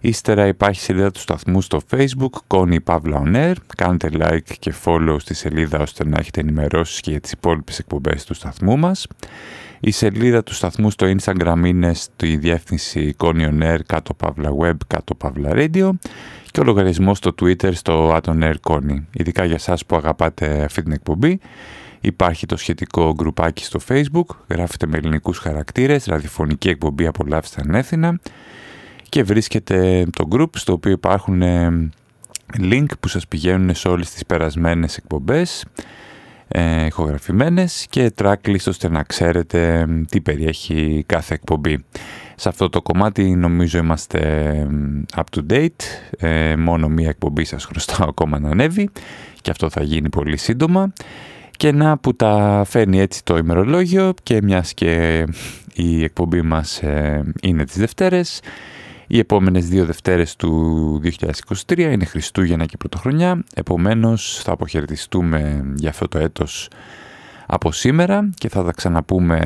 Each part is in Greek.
Ύστερα υπάρχει σελίδα του σταθμού στο facebook, Connie Pavla On Air. Κάντε like και follow στη σελίδα ώστε να έχετε ενημερώσεις και για τις υπόλοιπες εκπομπές του σταθμού μας. Η σελίδα του σταθμού στο Instagram είναι στη διεύθυνση Connie On Air, κάτω Pavla Web, κάτω Pavla Radio και ο λογαριασμός στο Twitter στο Aton Air Connie. Ειδικά για σας που αγαπάτε αυτή την εκπομπή. Υπάρχει το σχετικό γκρουπάκι στο facebook, γράφετε με ελληνικούς χαρακτήρες, ραδιοφωνική εκπομπή απολαύστε ανέθινα και βρίσκεται το group στο οποίο υπάρχουν ε, link που σας πηγαίνουν σε όλες τις περασμένες εκπομπές ε, ηχογραφημένες και tracklist ώστε να ξέρετε τι περιέχει κάθε εκπομπή. Σε αυτό το κομμάτι νομίζω είμαστε up to date, ε, μόνο μία εκπομπή σας χρωστάω ακόμα να ανέβει και αυτό θα γίνει πολύ σύντομα. Και να που τα φέρνει έτσι το ημερολόγιο και μιας και η εκπομπή μας ε, είναι τις Δευτέρες, οι επόμενες δύο Δευτέρες του 2023 είναι Χριστούγεννα και Πρωτοχρονιά, επομένως θα αποχαιρετιστούμε για αυτό το έτος από σήμερα και θα τα ξαναπούμε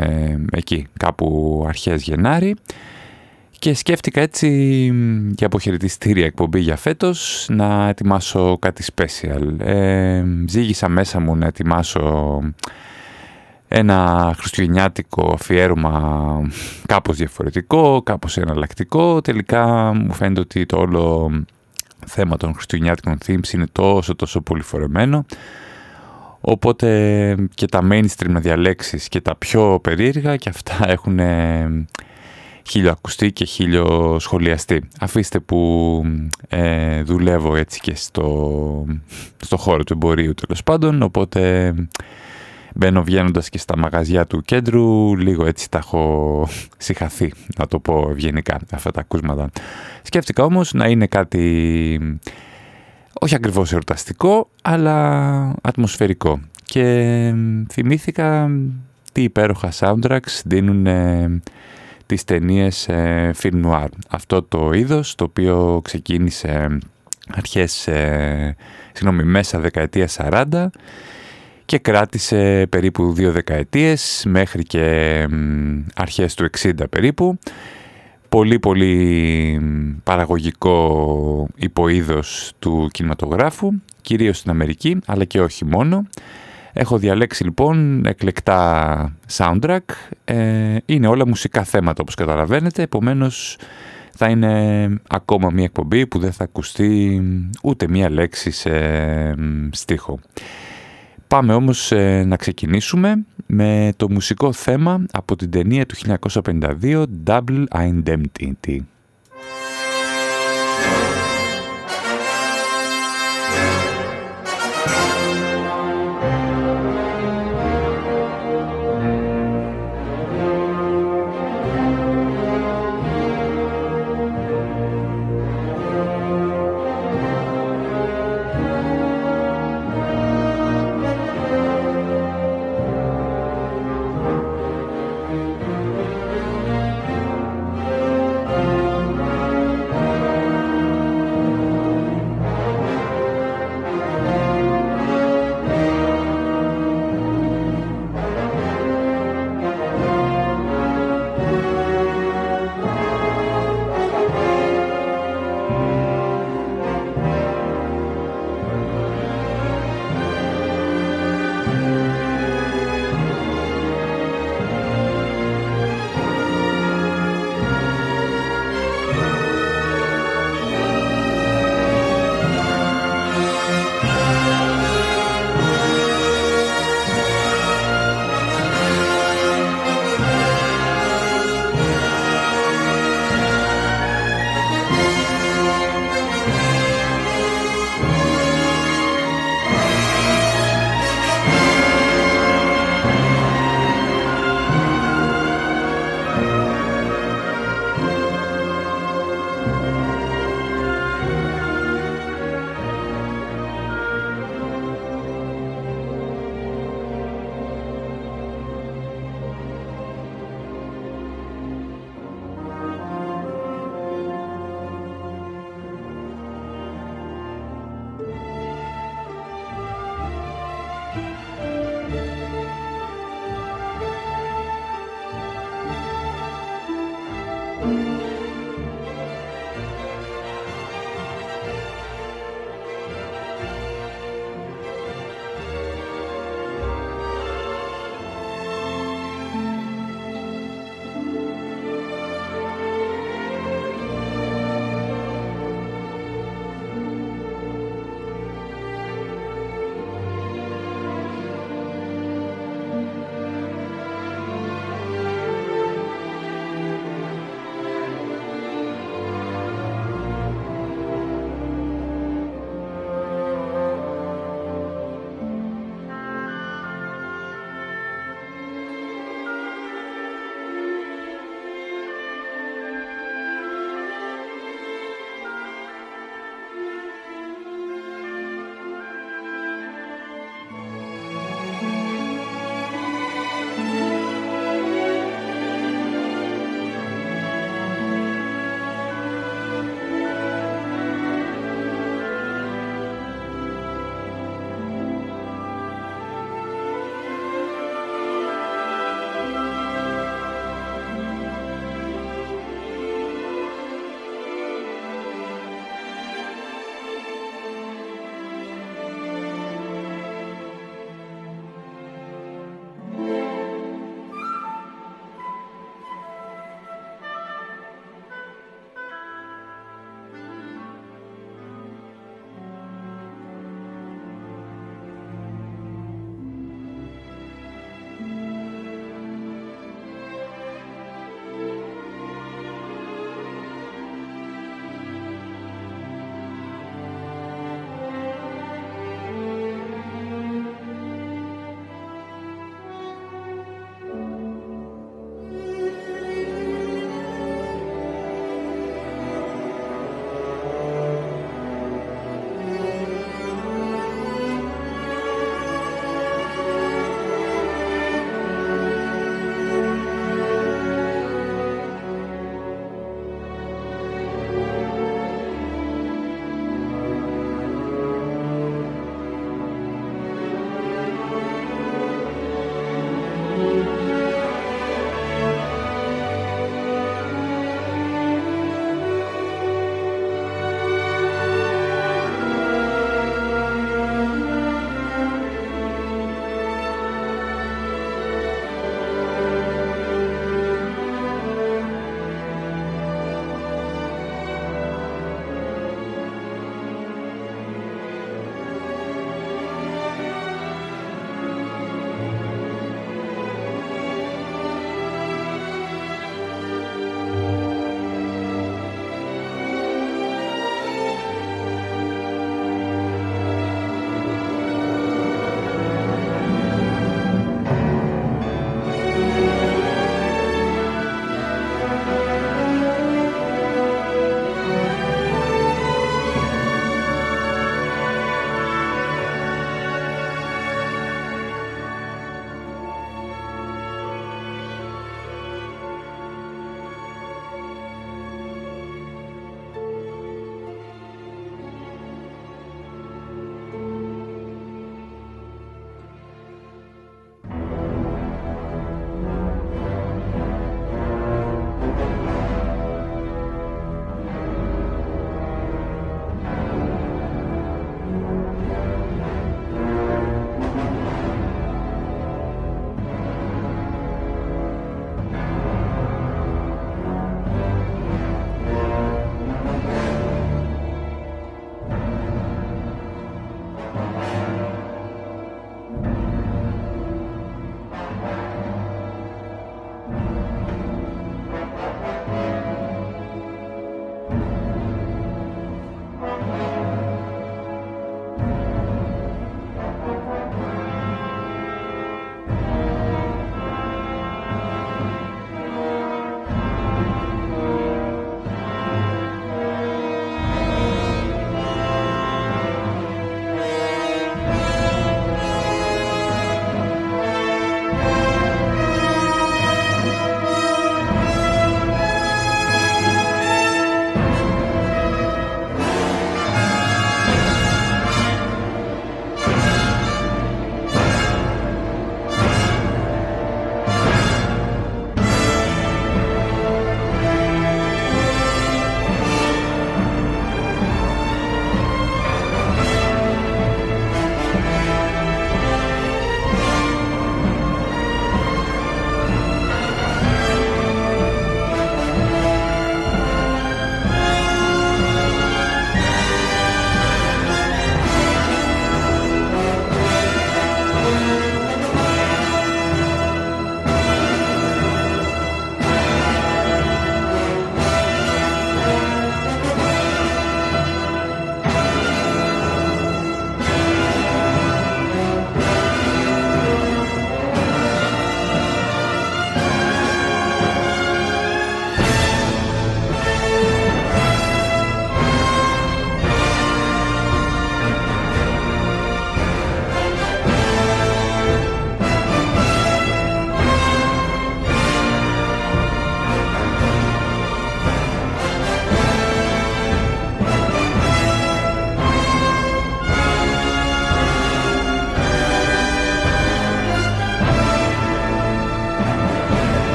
εκεί κάπου αρχές Γενάρη και σκέφτηκα έτσι για αποχαιρετιστήρια εκπομπή για φέτος να ετοιμάσω κάτι special. Ε, ζήγησα μέσα μου να ετοιμάσω ένα χριστουγεννιάτικο αφιέρωμα κάπως διαφορετικό, κάπως εναλλακτικό. Τελικά μου φαίνεται ότι το όλο θέμα των χριστουγεννιάτικων themes είναι τόσο τόσο πολυφορεμένο. Οπότε και τα mainstream διαλέξεις και τα πιο περίεργα και αυτά έχουν χίλιο ακουστεί και χίλιο σχολιαστεί. Αφήστε που ε, δουλεύω έτσι και στο, στο χώρο του εμπορίου τέλος πάντων, οπότε μπαίνω βγαίνοντας και στα μαγαζιά του κέντρου, λίγο έτσι τα έχω συχαθεί, να το πω ευγενικά, αυτά τα ακούσματα. Σκέφτηκα όμως να είναι κάτι όχι ακριβώς εορταστικό, αλλά ατμοσφαιρικό. Και θυμήθηκα τι υπέροχα soundtracks δίνουν ε, τις ταινίες ε, film noir. Αυτό το είδος το οποίο ξεκίνησε αρχές, ε, συγγνώμη, μέσα δεκαετία 40 και κράτησε περίπου δύο δεκαετίες μέχρι και αρχές του 60 περίπου. Πολύ πολύ παραγωγικό υποείδος του κινηματογράφου, κυρίως στην Αμερική, αλλά και όχι μόνο. Έχω διαλέξει λοιπόν εκλεκτά soundtrack, ε, είναι όλα μουσικά θέματα όπως καταλαβαίνετε, επομένως θα είναι ακόμα μια εκπομπή που δεν θα ακουστεί ούτε μια λέξη σε στίχο. Πάμε όμως ε, να ξεκινήσουμε με το μουσικό θέμα από την ταινία του 1952 Double Indemnity.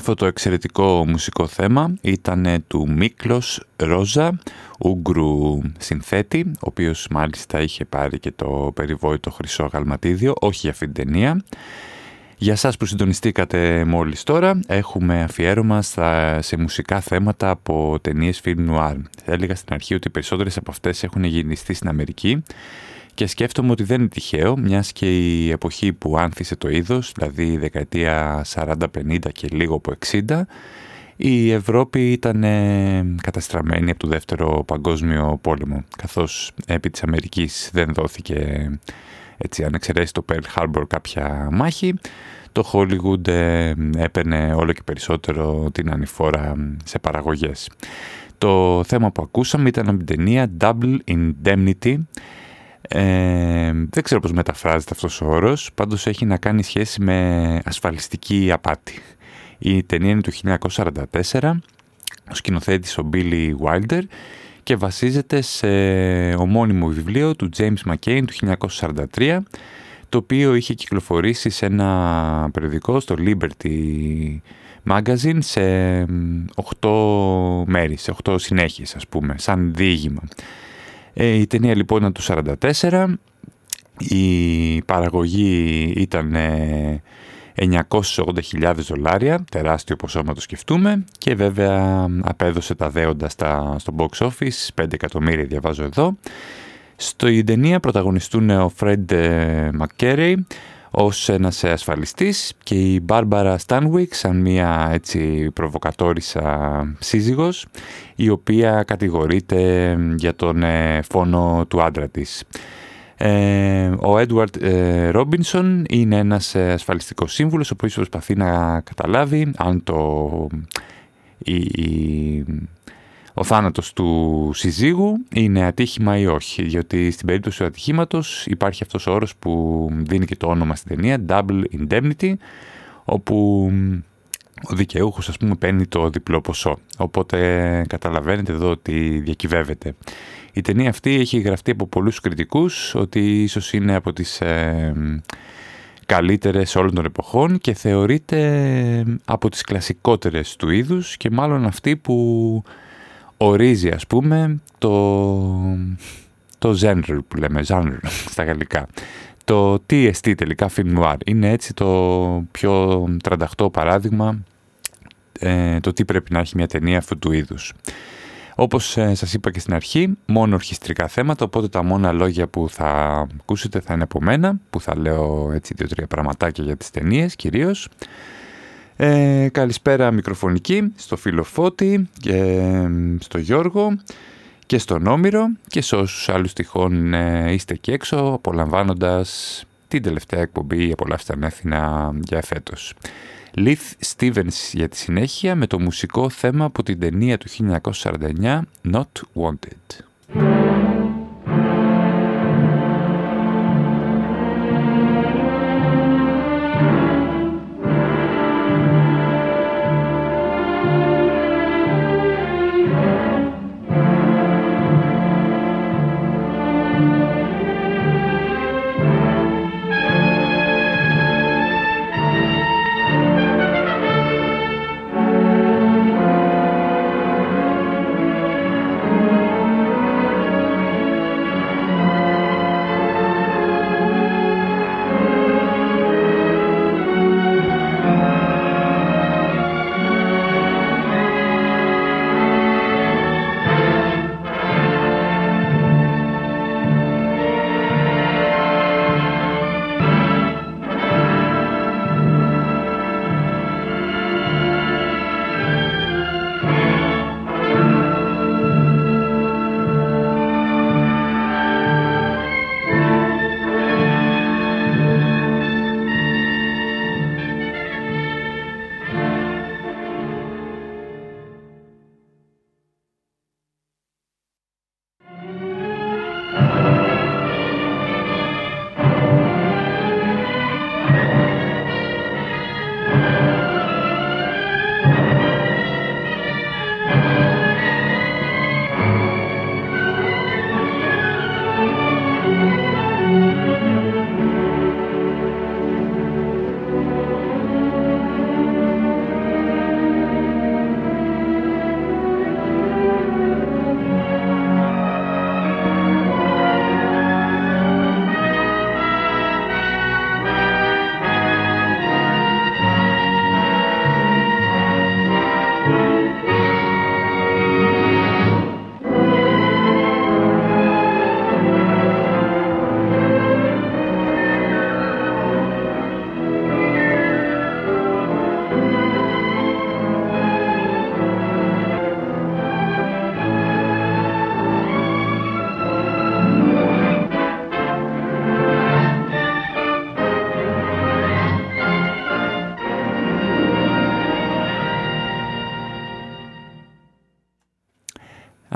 Αυτό το εξαιρετικό μουσικό θέμα ήταν του Μίκλος Ρόζα, Ούγκρου συνθέτη, ο οποίος μάλιστα είχε πάρει και το περιβόητο χρυσό γαλματίδιο, όχι για αυτήν την ταινία. Για σας που συντονιστήκατε μόλις τώρα, έχουμε αφιέρωμα στα, σε μουσικά θέματα από ταινίες film noir. Έλεγα στην αρχή ότι οι περισσότερες από αυτές έχουν γεννηστεί στην Αμερική και σκέφτομαι ότι δεν είναι τυχαίο, μιας και η εποχή που άνθησε το είδος, δηλαδή η δεκαετία 40-50 και λίγο από 60, η Ευρώπη ήταν καταστραμμένη από το Δεύτερο Παγκόσμιο Πόλεμο, καθώς επί της Αμερικής δεν δόθηκε, έτσι αν εξαιρέσεις το Pearl Harbor κάποια μάχη, το Hollywood έπαιρνε όλο και περισσότερο την ανηφόρα σε παραγωγές. Το θέμα που ακούσαμε ήταν από την ταινία Double Indemnity, ε, δεν ξέρω πώς μεταφράζεται αυτός ο όρος, πάντως έχει να κάνει σχέση με ασφαλιστική απάτη. Η ταινία είναι του 1944, ο σκηνοθέτης ο Billy Wilder και βασίζεται σε ομώνυμο βιβλίο του James McCain του 1943, το οποίο είχε κυκλοφορήσει σε ένα περιοδικό στο Liberty Magazine σε 8 μέρη, σε 8 συνέχειες ας πούμε, σαν διήγημα. Ε, η ταινία λοιπόν ήταν του 1944, η παραγωγή ήταν 980.000 δολάρια, τεράστιο ποσό να το σκεφτούμε. Και βέβαια απέδωσε τα δέοντα στα, στο box office, 5 εκατομμύρια διαβάζω εδώ. Στο ταινία πρωταγωνιστούν ο Fred McCary ως ένας ασφαλιστής και η Μπάρμπαρα Στάνουικ σαν μια έτσι προβοκατόρισα σύζυγος η οποία κατηγορείται για τον ε, φόνο του άντρα της. Ε, ο Έντουαρτ Ρόμπινσον είναι ένας ασφαλιστικός σύμβουλος ο οποίος προσπαθεί να καταλάβει αν το, ο θάνατος του συζύγου είναι ατύχημα ή όχι, διότι στην περίπτωση του ατυχήματος υπάρχει αυτός ο όρος που δίνει και το όνομα στην ταινία, double indemnity, όπου ο δικαιούχος ας πούμε παίρνει το διπλό ποσό. Οπότε καταλαβαίνετε εδώ ότι διακυβεύεται. Η ταινία αυτή έχει γραφτεί από πολλούς κριτικούς ότι ίσως είναι από τις ε, καλύτερες όλων των εποχών και θεωρείται από τις κλασικότερες του είδους και μάλλον αυτή που ορίζει ας πούμε το, το genre που λέμε, genre στα γαλλικά. Το τι εστί τελικά film noir. Είναι έτσι το πιο 38 παράδειγμα ε, το τι πρέπει να έχει μια ταινία αυτού του είδους. Όπως ε, σας είπα και στην αρχή, μόνο ορχιστρικά θέματα, οπότε τα μόνα λόγια που θα ακούσετε θα είναι από μένα, που θα λέω έτσι δύο-τρία πραγματάκια για τις ταινίες κυρίως. Ε, καλησπέρα μικροφωνική στο φίλο Φώτη, και στο Γιώργο και στον Όμηρο και σε όσους άλλους τυχόν ε, είστε εκεί έξω απολαμβάνοντας την τελευταία εκπομπή «Απολαύστε ανέθινα» για φέτος. Λιθ Stevens για τη συνέχεια με το μουσικό θέμα από την ταινία του 1949 «Not Wanted».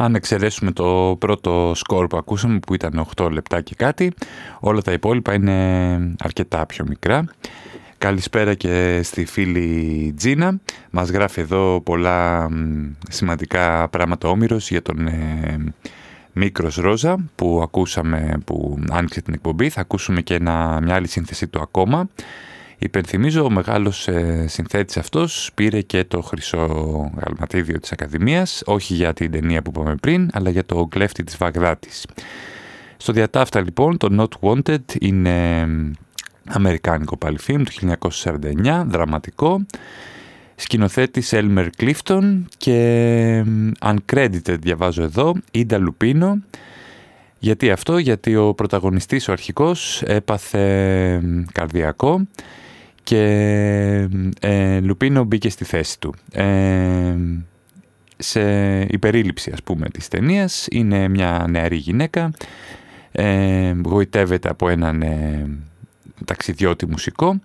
Αν εξαιρέσουμε το πρώτο σκορ που ακούσαμε που ήταν 8 λεπτά και κάτι, όλα τα υπόλοιπα είναι αρκετά πιο μικρά. Καλησπέρα και στη φίλη Τζίνα. Μας γράφει εδώ πολλά σημαντικά πράγματα όμοιρος για τον ε, Μίκρος Ρόζα που ακούσαμε, που άνοιξε την εκπομπή. Θα ακούσουμε και ένα, μια άλλη σύνθεση του ακόμα. Υπενθυμίζω, ο μεγάλος ε, συνθέτης αυτός πήρε και το χρυσό αγαλματίδιο της Ακαδημίας, όχι για την ταινία που είπαμε πριν, αλλά για το κλέφτη της Βαγδάτης. Στο διά ταύτα λοιπόν το Not Wanted είναι αμερικάνικο πάλι του 1949, δραματικό, σκηνοθέτης Elmer Clifton και uncredited διαβάζω εδώ, Ίντα Λουπίνο. Γιατί αυτό, γιατί ο πρωταγωνιστής ο αρχικός έπαθε καρδιακό και ε, Λουπίνο μπήκε στη θέση του. Ε, σε υπερίληψη ας πούμε της ταινίας είναι μια νεαρή γυναίκα, ε, γοητεύεται από έναν ε, ταξιδιώτη μουσικό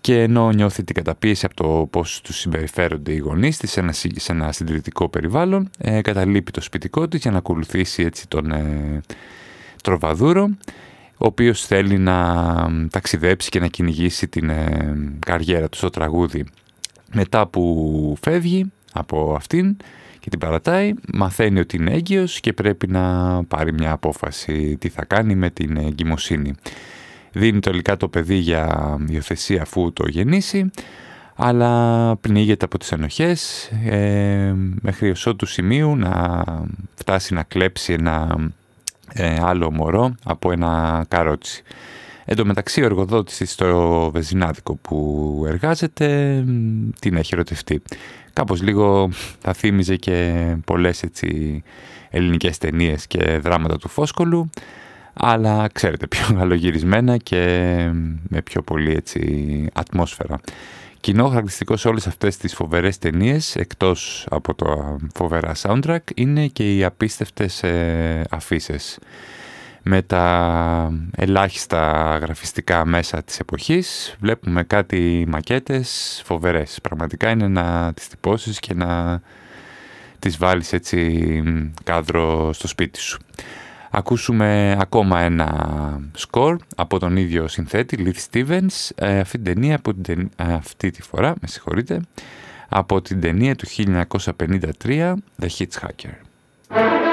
και ενώ νιώθει την καταπίεση από το πώς του συμπεριφέρονται οι γονείς της σε ένα, σε ένα συντηρητικό περιβάλλον, ε, καταλείπει το σπιτικό της για να ακολουθήσει έτσι τον ε, τροβαδούρο ο οποίος θέλει να ταξιδέψει και να κυνηγήσει την ε, καριέρα του στο τραγούδι. Μετά που φεύγει από αυτήν και την παρατάει, μαθαίνει ότι είναι έγκυος και πρέπει να πάρει μια απόφαση τι θα κάνει με την εγκυμοσύνη. Δίνει τελικά το παιδί για υιοθεσία αφού το γεννήσει, αλλά πνίγεται από τις ενοχές ε, μέχρι ως του σημείου να φτάσει να κλέψει ένα ε, άλλο μωρό από ένα καρότσι. Εν τω μεταξύ ο εργοδότης στο βεζινάδικο που εργάζεται την έχει ερωτευτεί. Κάπως λίγο θα θύμιζε και πολλές έτσι ελληνικές ταινίες και δράματα του Φόσκολου αλλά ξέρετε πιο καλογυρισμένα και με πιο πολύ έτσι ατμόσφαιρα. Κοινό χαρακτηριστικό σε όλες αυτές τις φοβερές ταινίες, εκτός από το φοβερά soundtrack, είναι και οι απίστευτες ε, Με τα ελάχιστα γραφιστικά μέσα της εποχής βλέπουμε κάτι μακέτες φοβερές. Πραγματικά είναι να τις τυπώσεις και να τις βάλεις έτσι κάδρο στο σπίτι σου ακούσουμε ακόμα ένα σκορ από τον ίδιο συνθέτη, Leith Stevens, ε, αυτή, την ταινία, από την, ε, αυτή τη φορά, με συγχωρείτε, από την ταινία του 1953, The Hitchhiker.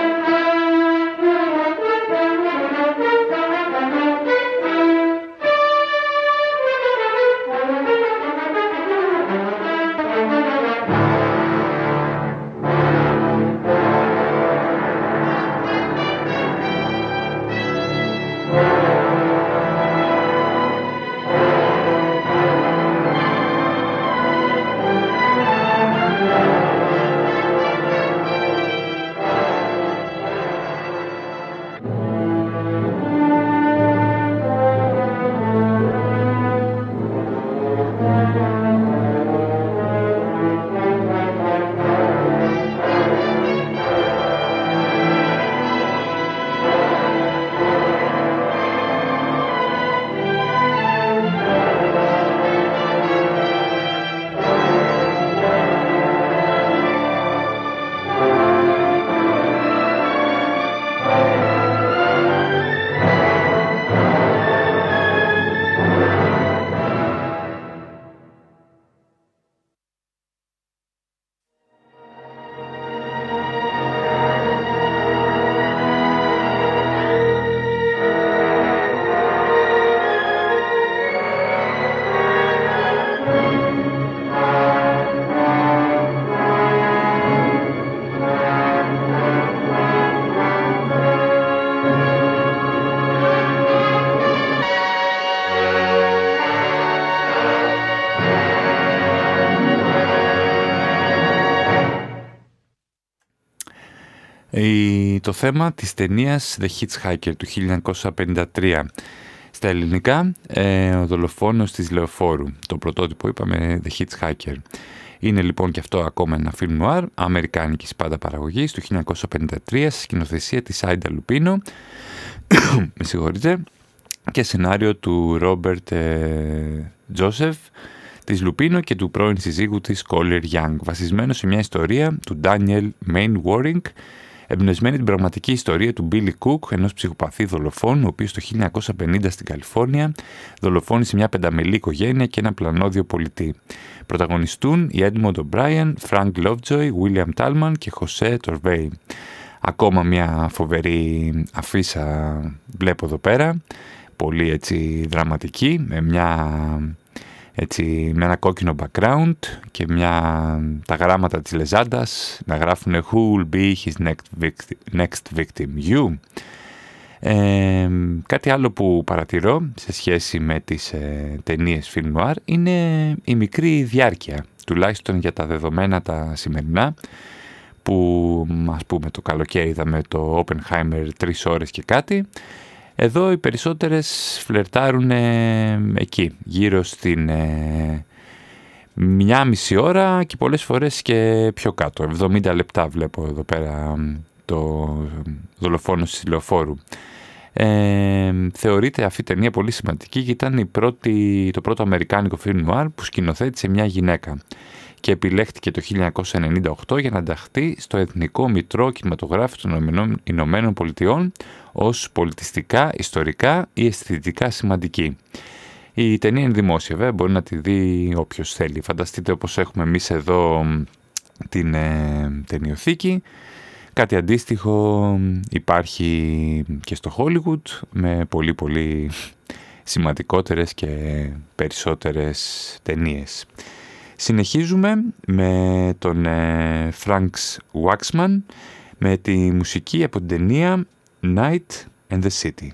Θέμα της ταινίας The Hitchhiker του 1953. Στα ελληνικά, ε, ο δολοφόνος της Λεωφόρου, το πρωτότυπο είπαμε The Hitchhiker. Είναι λοιπόν και αυτό ακόμα ένα φιλμ νουάρ, αμερικάνικης πάντα παραγωγής, του 1953, σε σκηνοθεσία της Άιντα Λουπίνο, με συγχωρείτε, και σενάριο του Ρόμπερτ ε, Τζόσεφ, της Λουπίνο και του πρώην συζύγου της Κόλερ Young, βασισμένο σε μια ιστορία του Daniel Mainwaring, εμπνευσμένη την πραγματική ιστορία του Billy Cook, ενός ψυχοπαθή δολοφόνου, ο οποίος το 1950 στην Καλιφόρνια δολοφόνησε μια πενταμελή οικογένεια και ένα πλανόδιο πολιτή. Πρωταγωνιστούν οι Edmund O'Brien, Frank Lovejoy, William Talman και José Torvey. Ακόμα μια φοβερή αφίσα βλέπω εδώ πέρα, πολύ έτσι δραματική, με μια έτσι, με ένα κόκκινο background και μια, τα γράμματα της Λεζάντας να γράφουν Who will be his next victim, next victim; You. Ε, κάτι άλλο που παρατηρώ σε σχέση με τις ε, ταινίες film noir είναι η μικρή διάρκεια, τουλάχιστον για τα δεδομένα τα σημερινά, που ας πούμε το καλοκαίρι είδαμε το Oppenheimer τρεις ώρες και κάτι, εδώ οι περισσότερες φλερτάρουν εκεί, γύρω στην ε, μια μισή ώρα και πολλές φορές και πιο κάτω. 70 λεπτά βλέπω εδώ πέρα το δολοφόνο συλλοφόρου. Ε, θεωρείται αυτή η ταινία πολύ σημαντική και ήταν η πρώτη, το πρώτο αμερικάνικο film noir που σκηνοθέτησε μια γυναίκα και επιλέχθηκε το 1998 για να ενταχθεί στο Εθνικό Μητρό Κινηματογράφου των Ηνωμένων Πολιτειών ως πολιτιστικά, ιστορικά ή αισθητικά σημαντική. Η ταινία είναι δημόσια βέβαια, μπορεί να τη δει όποιος θέλει. Φανταστείτε όπως έχουμε εμείς εδώ την ε, ταινιοθήκη. Κάτι αντίστοιχο υπάρχει και στο Hollywood με πολύ πολύ σημαντικότερες και περισσότερες ταινίες. Συνεχίζουμε με τον ε, Franks Waxman με τη μουσική από την ταινία Night and the City.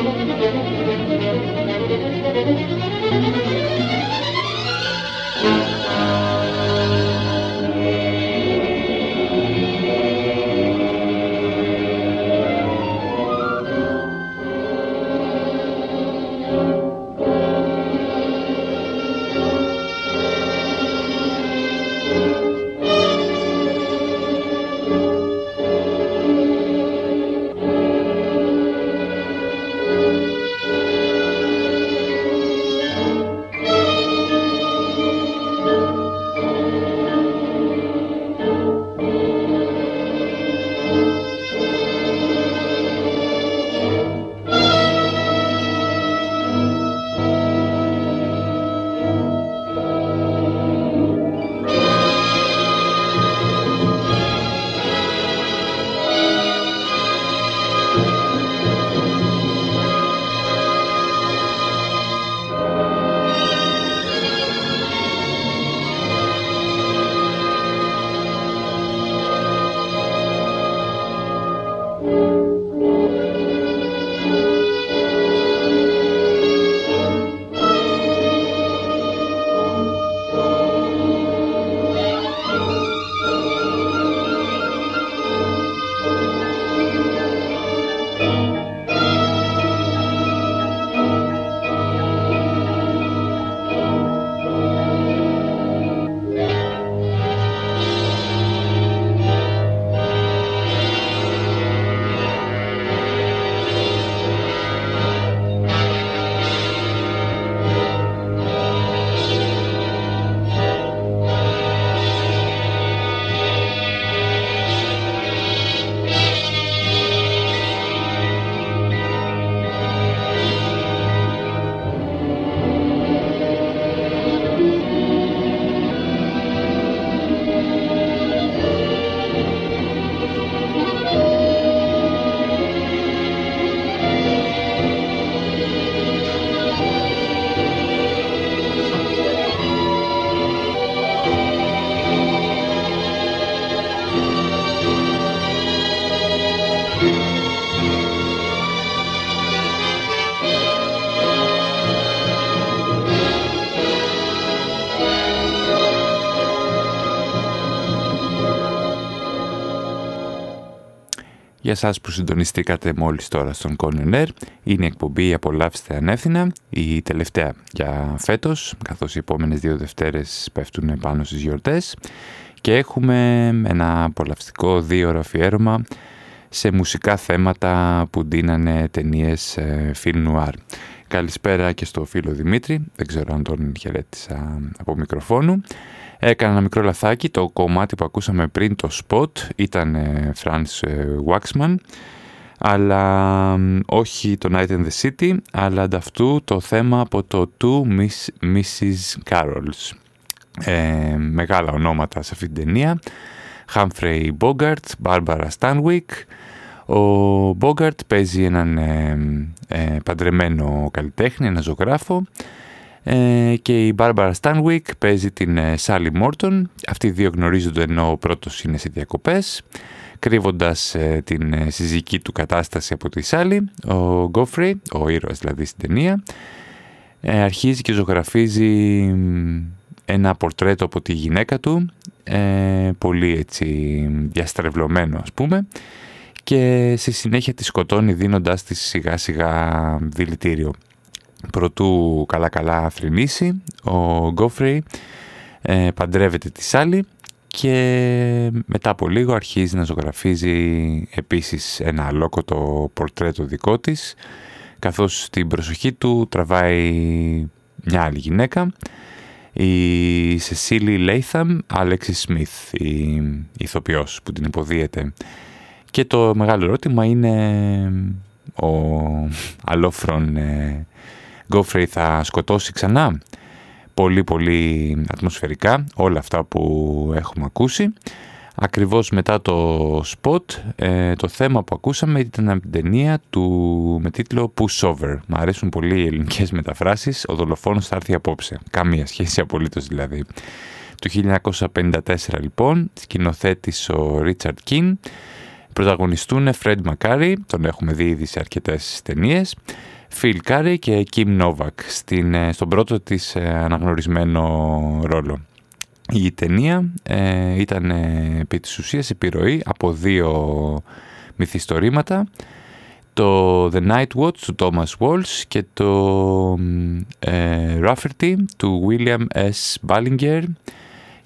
Thank you. Για σας που συντονιστήκατε μόλις τώρα στον Corner είναι η εκπομπή «Απολαύστε ανεύθυνα», η τελευταία για φέτος, καθώς οι επόμενες δύο Δευτέρες πέφτουν πάνω στις γιορτές και έχουμε ένα απολαυστικό δύο αφιέρωμα σε μουσικά θέματα που ντύνανε ταινίες ε, φιλ νουάρ. Καλησπέρα και στο φίλο Δημήτρη, δεν ξέρω αν τον χαιρέτησα από μικροφόνου. Έκανα ένα μικρό λαθάκι, το κομμάτι που ακούσαμε πριν το spot ήταν Franz ε, Waxman, αλλά όχι το Night in the City, αλλά ανταυτού το θέμα από το Two Miss, Mrs. Carols. Ε, μεγάλα ονόματα σε αυτήν την ταινία. Humphrey Bogart, Barbara Stanwyck. Ο Bogart παίζει έναν ε, ε, παντρεμένο καλλιτέχνη, ένα ζωγράφο ε, και η Barbara Stanwyck παίζει την Sally Morton. Αυτοί οι δύο γνωρίζονται ενώ ο πρώτος είναι σε διακοπές. Κρύβοντας την συζυγική του κατάσταση από τη Sally, ο Goffrey, ο ήρωας δηλαδή στην ταινία, αρχίζει και ζωγραφίζει ένα πορτρέτο από τη γυναίκα του, πολύ έτσι διαστρεβλωμένο ας πούμε, και στη συνέχεια τη σκοτώνει δίνοντάς της σιγά σιγά δηλητήριο. Προτού καλά καλά θρυνήσει, ο Γκόφρεϊ ε, παντρεύεται τη Σάλη και μετά από λίγο αρχίζει να ζωγραφίζει επίσης ένα αλόκοτο πορτρέτο δικό της καθώς την προσοχή του τραβάει μια άλλη γυναίκα η Σεσίλη Λέιθαμ Άλεξη Σμιθ η ηθοποιός που την υποδίεται. Και το μεγάλο ερώτημα είναι ο αλόφρον ε, Γκόφρεϊ θα σκοτώσει ξανά. Πολύ πολύ ατμοσφαιρικά όλα αυτά που έχουμε ακούσει. Ακριβώς μετά το spot, ε, το θέμα που ακούσαμε ήταν από την ταινία του με τίτλο Pushover. Μ' αρέσουν πολύ οι ελληνικές μεταφράσεις. Ο δολοφόνος θα έρθει απόψε. Καμία σχέση απολύτως δηλαδή. Το 1954 λοιπόν, σκηνοθέτης ο Ρίτσαρτ Κιν. Πρωταγωνιστούν Φρεντ Μακμάρεϊ, τον έχουμε δει ήδη σε αρκετές ταινίες. Φιλ Κάρεϊ και Κιμ Νόβακ στον πρώτο της ε, αναγνωρισμένο ρόλο. Η ταινία ε, ήταν ε, επί της ουσίας επιρροή από δύο μυθιστορήματα το The Night Watch του Thomas Walsh και το ε, Rafferty του William S. Ballinger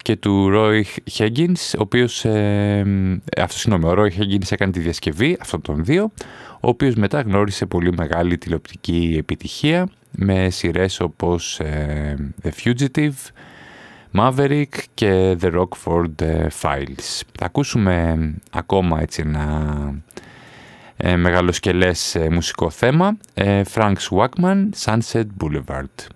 και του Roy Higgins, ο οποίος, ε, αυτό συγγνώμη, ο Roy Higgins έκανε τη διασκευή αυτών των δύο, ο οποίος μετά γνώρισε πολύ μεγάλη τηλεοπτική επιτυχία με σειρές όπως ε, The Fugitive, Maverick και The Rockford ε, Files. Θα ακούσουμε ακόμα έτσι ένα ε, μεγαλοσκελές ε, μουσικό θέμα. Ε, Frank Swackman, Sunset Boulevard.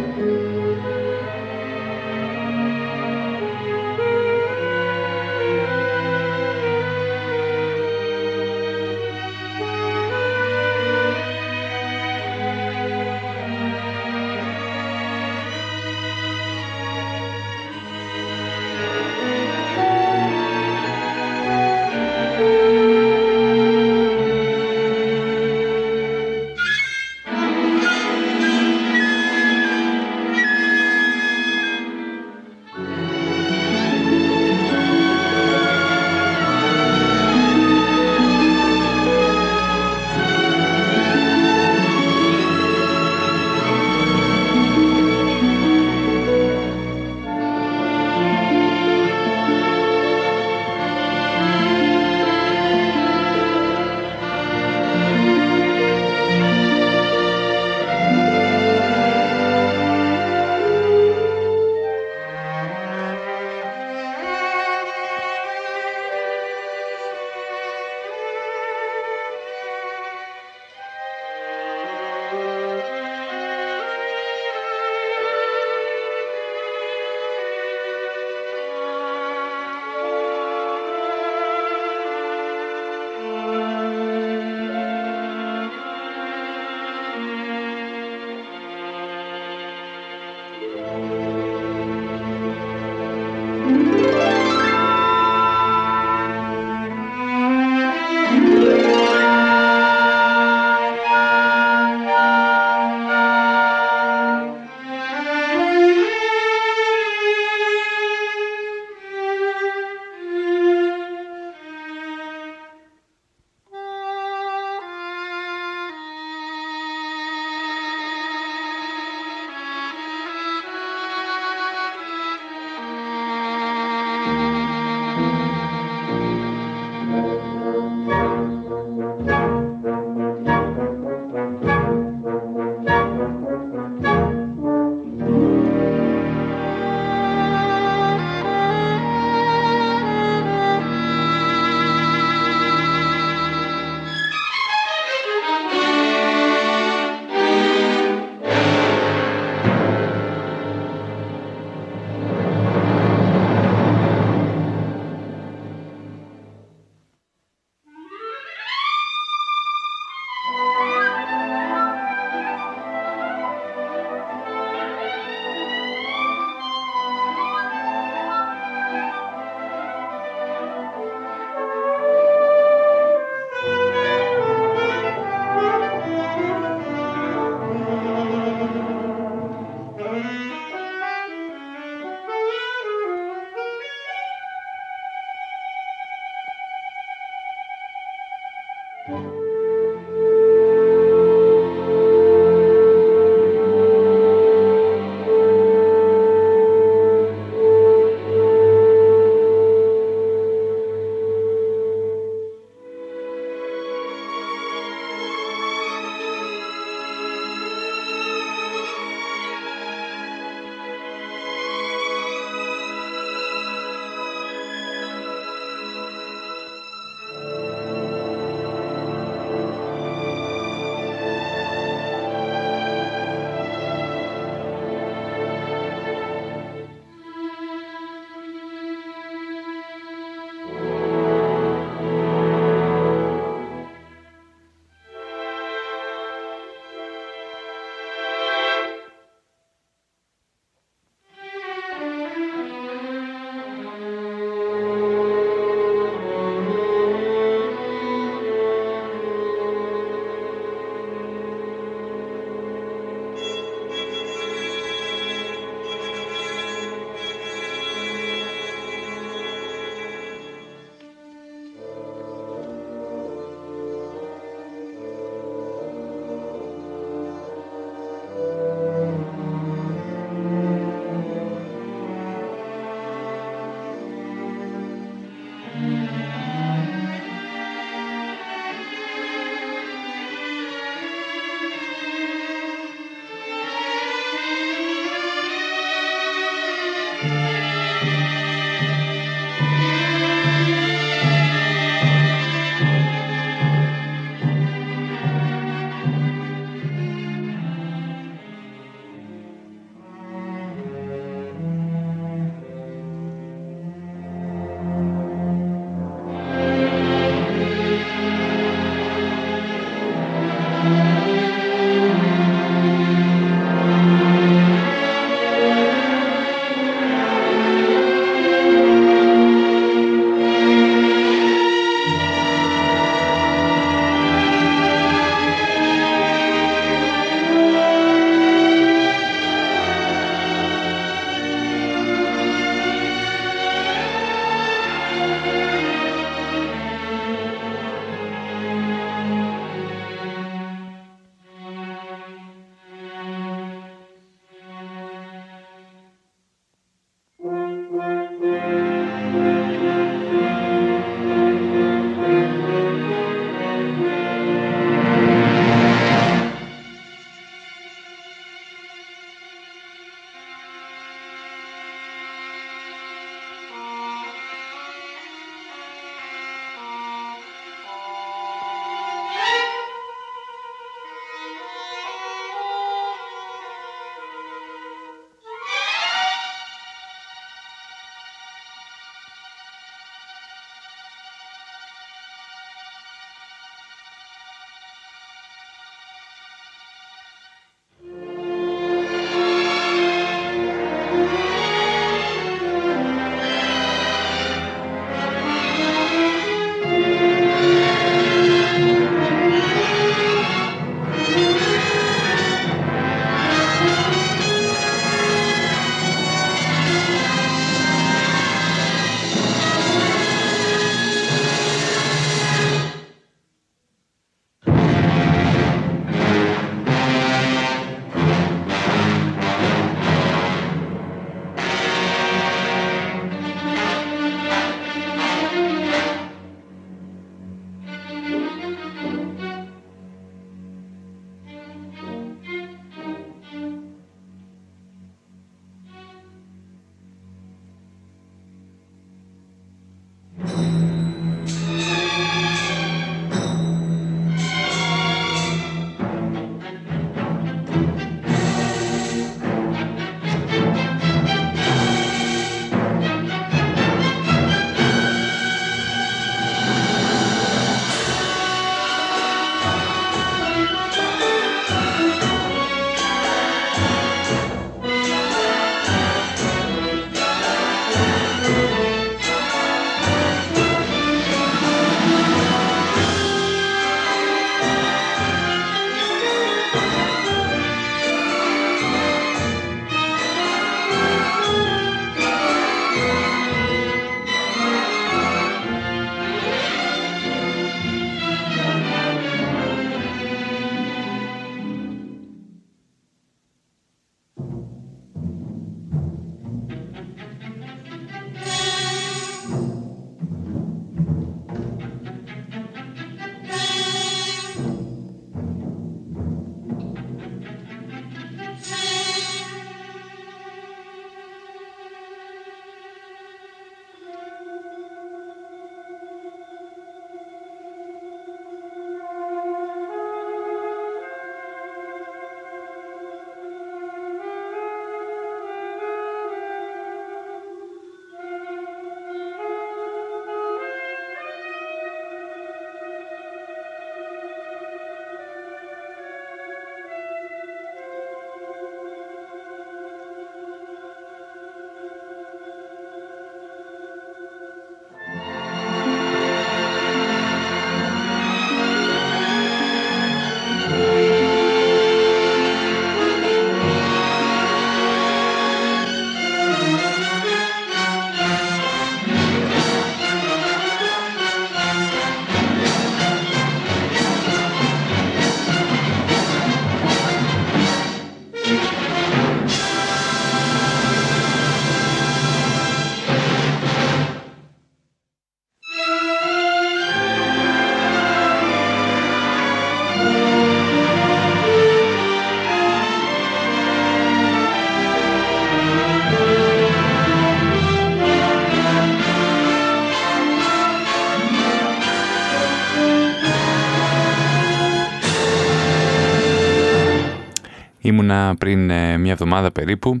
Πριν ε, μια εβδομάδα περίπου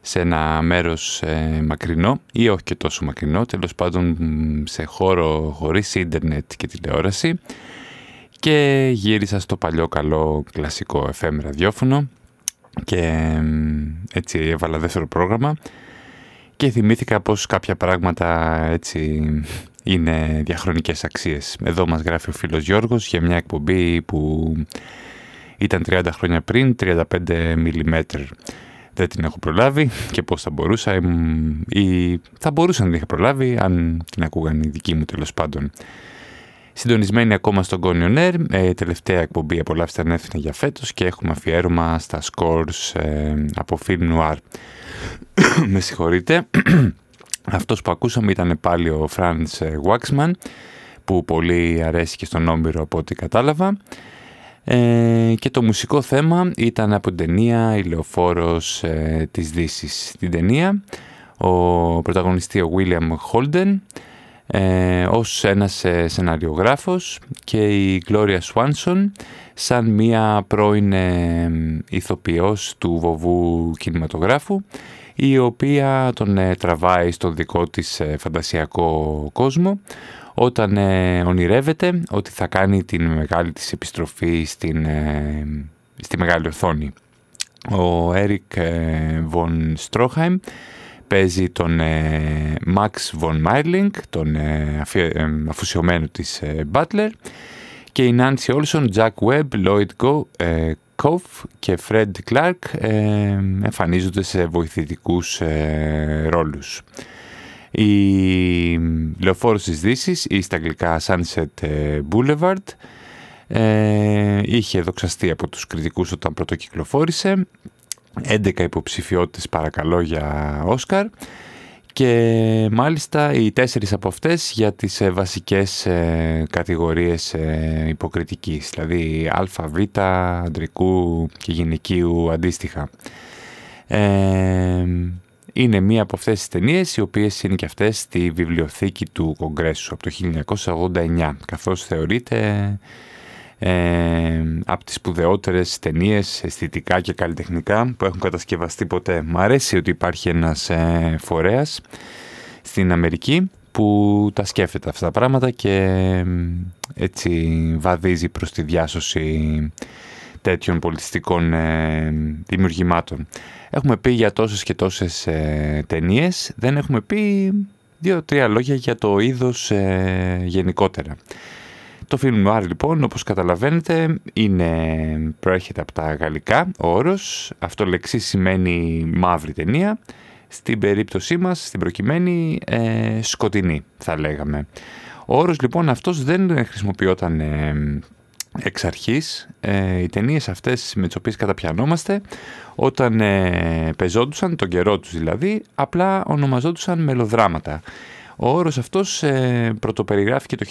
σε ένα μέρος ε, μακρινό ή όχι και τόσο μακρινό, τέλος πάντων σε χώρο χωρίς ίντερνετ και τηλεόραση και γύρισα στο παλιό καλό κλασικό FM ραδιόφωνο και έτσι έβαλα δεύτερο πρόγραμμα και θυμήθηκα πως κάποια πράγματα έτσι είναι διαχρονικές αξίες. Εδώ μας γράφει ο φίλος Γιώργος για μια εκπομπή που ήταν 30 χρόνια πριν, 35 mm. Δεν την έχω προλάβει και πώς θα μπορούσα ή θα μπορούσα να την είχα προλάβει αν την ακούγαν οι δικοί μου τέλος πάντων. Συντονισμένη ακόμα στον Κόνιον Air, ε, τελευταία εκπομπή απολαύστε ανέφερε για φέτος και έχουμε αφιέρωμα στα scores ε, από film noir. Με συγχωρείτε. Αυτός που ακούσαμε ήταν πάλι ο Φραντς Waxman που πολύ αρέσει και στον Όμηρο από ό,τι κατάλαβα. Ε, και το μουσικό θέμα ήταν από την ταινία «Η Λεωφόρος ε, της Δύσης». Την ταινία ο πρωταγωνιστή ο William Holden ε, ως ένας ε, σεναριογράφος και η Gloria Swanson σαν μία πρώην ε, ηθοποιός του βοβού κινηματογράφου η οποία τον ε, τραβάει στο δικό της ε, φαντασιακό κόσμο όταν ε, ονειρεύεται ότι θα κάνει την μεγάλη της επιστροφή στην, στη μεγάλη οθόνη. Ο Έρικ Βον Στρόχαιμ παίζει τον Max Von Meirling, τον αφουσιωμένο της Butler και η Nancy Olson, Jack Webb, Lloyd Go, Κοφ και Φρέντ Κλάρκ ε, εμφανίζονται σε βοηθητικούς ε, ρόλους. Η λεωφόρος της Δύσης ή στα αγγλικά Sunset ε, Boulevard. Ε, είχε δοξαστεί από τους κριτικούς όταν πρωτοκυκλοφόρησε. 11 υποψηφιότητες παρακαλώ για Όσκαρ. Και μάλιστα οι τέσσερις από αυτές για τις ε, βασικές ε, κατηγορίες ε, υποκριτικής, δηλαδή α, β, αντρικού και γυναικείου αντίστοιχα. Είναι μία από αυτές τις ταινίες οι οποίες είναι και αυτές στη βιβλιοθήκη του Κογκρέσου από το 1989 καθώς θεωρείται ε, από τις σπουδαιότερες ταινίες αισθητικά και καλλιτεχνικά που έχουν κατασκευαστεί ποτέ. Μ' αρέσει ότι υπάρχει ένας ε, φορέας στην Αμερική που τα σκέφτεται αυτά τα πράγματα και έτσι βαδίζει προς τη διάσωση τέτοιων πολιτιστικών ε, δημιουργημάτων. Έχουμε πει για τόσες και τόσες ε, ταινίες, δεν έχουμε πει δύο-τρία λόγια για το είδος ε, γενικότερα. Το film noir λοιπόν όπως καταλαβαίνετε είναι, προέρχεται από τα γαλλικά ο όρος. Αυτό λεξί σημαίνει μαύρη ταινία. Στην περίπτωσή μας, στην προκειμένη, ε, σκοτεινή θα λέγαμε. Ο όρος λοιπόν αυτός δεν χρησιμοποιόταν ε, εξ αρχής. Ε, οι ταινίες αυτές με τις οποίες καταπιανόμαστε όταν ε, πεζόντουσαν, τον καιρό τους δηλαδή, απλά ονομαζόντουσαν μελοδράματα. Ο όρος αυτός ε, πρωτοπεριγράφηκε το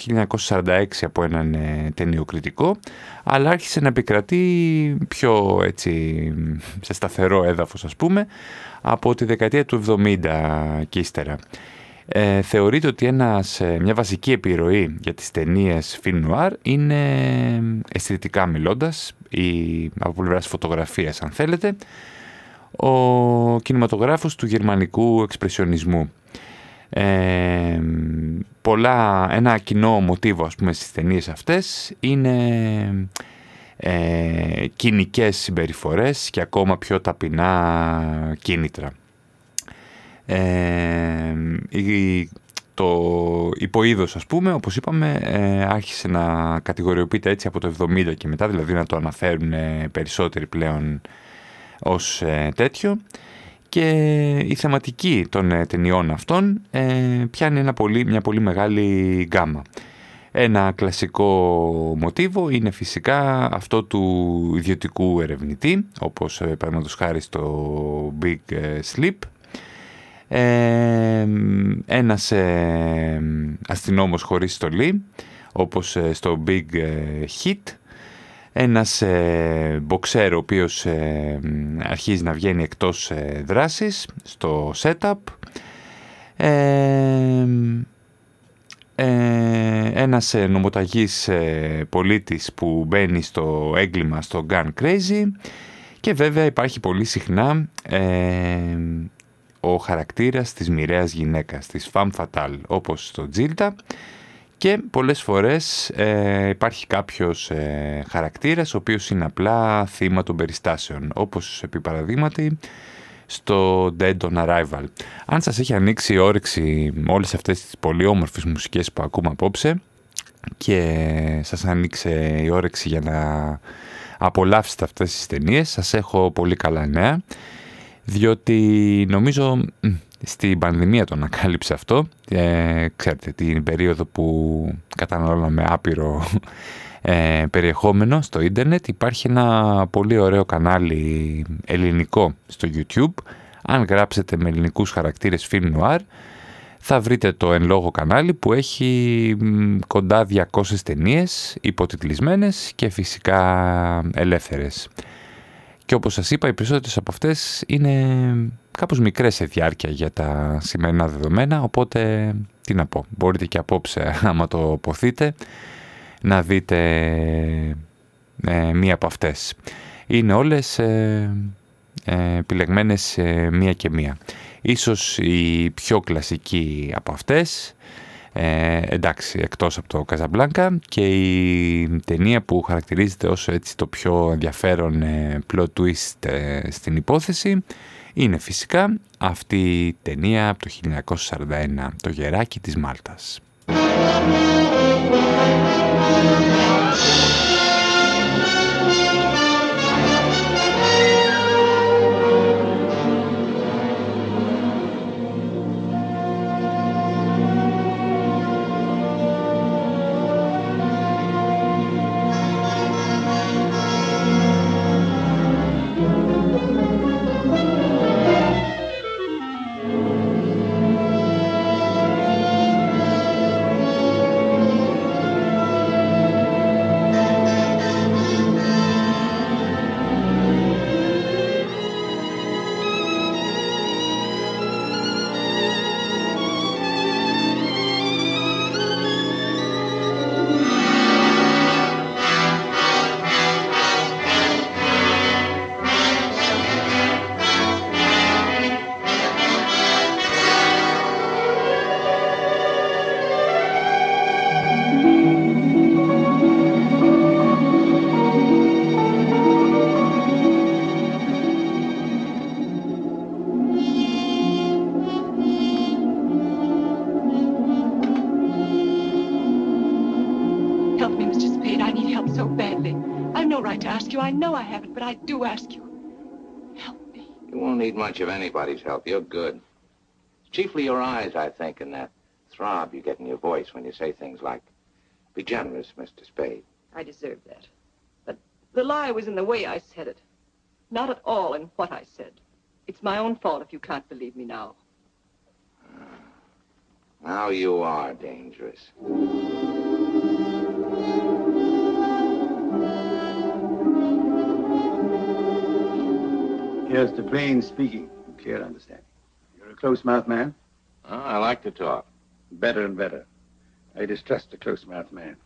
1946 από έναν ε, ταινιοκριτικό, αλλά άρχισε να επικρατεί πιο έτσι, σε σταθερό έδαφος ας πούμε, από τη δεκαετία του 70 και ύστερα. Ε, θεωρείται ότι ένας, ε, μια βασική επιρροή για τις ταινίες film noir είναι αισθητικά μιλώντας ή από πλευράς φωτογραφίας αν θέλετε ο κινηματογράφος του γερμανικού εξπρεσιονισμού ε, πολλά, ένα κοινό μοτίβο ας πούμε στις ταινίες αυτές είναι ε, κοινικές συμπεριφορές και ακόμα πιο ταπεινά κίνητρα. Ε, το υποείδος ας πούμε, όπως είπαμε, ε, άρχισε να κατηγοριοποιείται έτσι από το 70 και μετά, δηλαδή να το αναφέρουν περισσότεροι πλέον ως ε, τέτοιο και η θεματική των ε, ταινιών αυτών ε, πιάνει ένα πολύ, μια πολύ μεγάλη γκάμα. Ένα κλασικό μοτίβο είναι φυσικά αυτό του ιδιωτικού ερευνητή, όπως ε, παραδείγματος χάρη στο Big ε, Sleep. Ε, ένας ε, αστυνόμος χωρίς στολή, όπως στο Big Hit. Ένας ε, μποξέρ ο οποίος ε, αρχίζει να βγαίνει εκτός ε, δράσης στο setup, ε, ε, ένας ε, νομοταγής πολίτης που μπαίνει στο έγκλημα στο Gun Crazy. Και βέβαια υπάρχει πολύ συχνά ο χαρακτήρας της μοιραίας γυναίκας, της femme fatale, όπως στο Τζίλτα. Και πολλές φορές ε, υπάρχει κάποιος ε, χαρακτήρας ο οποίος είναι απλά θύμα των περιστάσεων. Όπως επί παραδείγματι στο Dead on Arrival. Αν σας έχει ανοίξει η όρεξη όλες αυτές τις πολύ όμορφες μουσικές που ακούμε απόψε και σας ανοίξει η όρεξη για να απολαύσετε αυτές τις ταινίες, σας έχω πολύ καλά νέα διότι νομίζω στην πανδημία το ανακάλυψε αυτό. Ε, ξέρετε, την περίοδο που καταναλώναμε άπειρο ε, περιεχόμενο στο ίντερνετ υπάρχει ένα πολύ ωραίο κανάλι ελληνικό στο YouTube. Αν γράψετε με ελληνικούς χαρακτήρες film noir θα βρείτε το εν λόγω κανάλι που έχει κοντά 200 ταινίες υποτιτλισμένες και φυσικά ελεύθερες. Και όπως σας είπα, οι περισσότερες από αυτές είναι κάπως μικρές σε διάρκεια για τα σημερινά δεδομένα, οπότε τι να πω, μπορείτε και απόψε άμα το ποθείτε να δείτε ε, μία από αυτές. Είναι όλες ε, ε, επιλεγμένες μία και μία. Ίσως η πιο κλασική από αυτές ε, εντάξει, εκτός από το Καζαμπλάνκα και η ταινία που χαρακτηρίζεται ως έτσι το πιο ενδιαφέρον ε, plot twist ε, στην υπόθεση είναι φυσικά αυτή η ταινία από το 1941, το γεράκι της Μάλτας. Much of anybody's help. You're good. chiefly your eyes, I think, and that throb you get in your voice when you say things like, be generous, Mr. Spade. I deserve that. But the lie was in the way I said it. Not at all in what I said. It's my own fault if you can't believe me now. Ah. Now you are dangerous. Here's to plain speaking clear understanding. You're a close-mouthed man? Oh, I like to talk. Better and better. I distrust a close-mouthed man.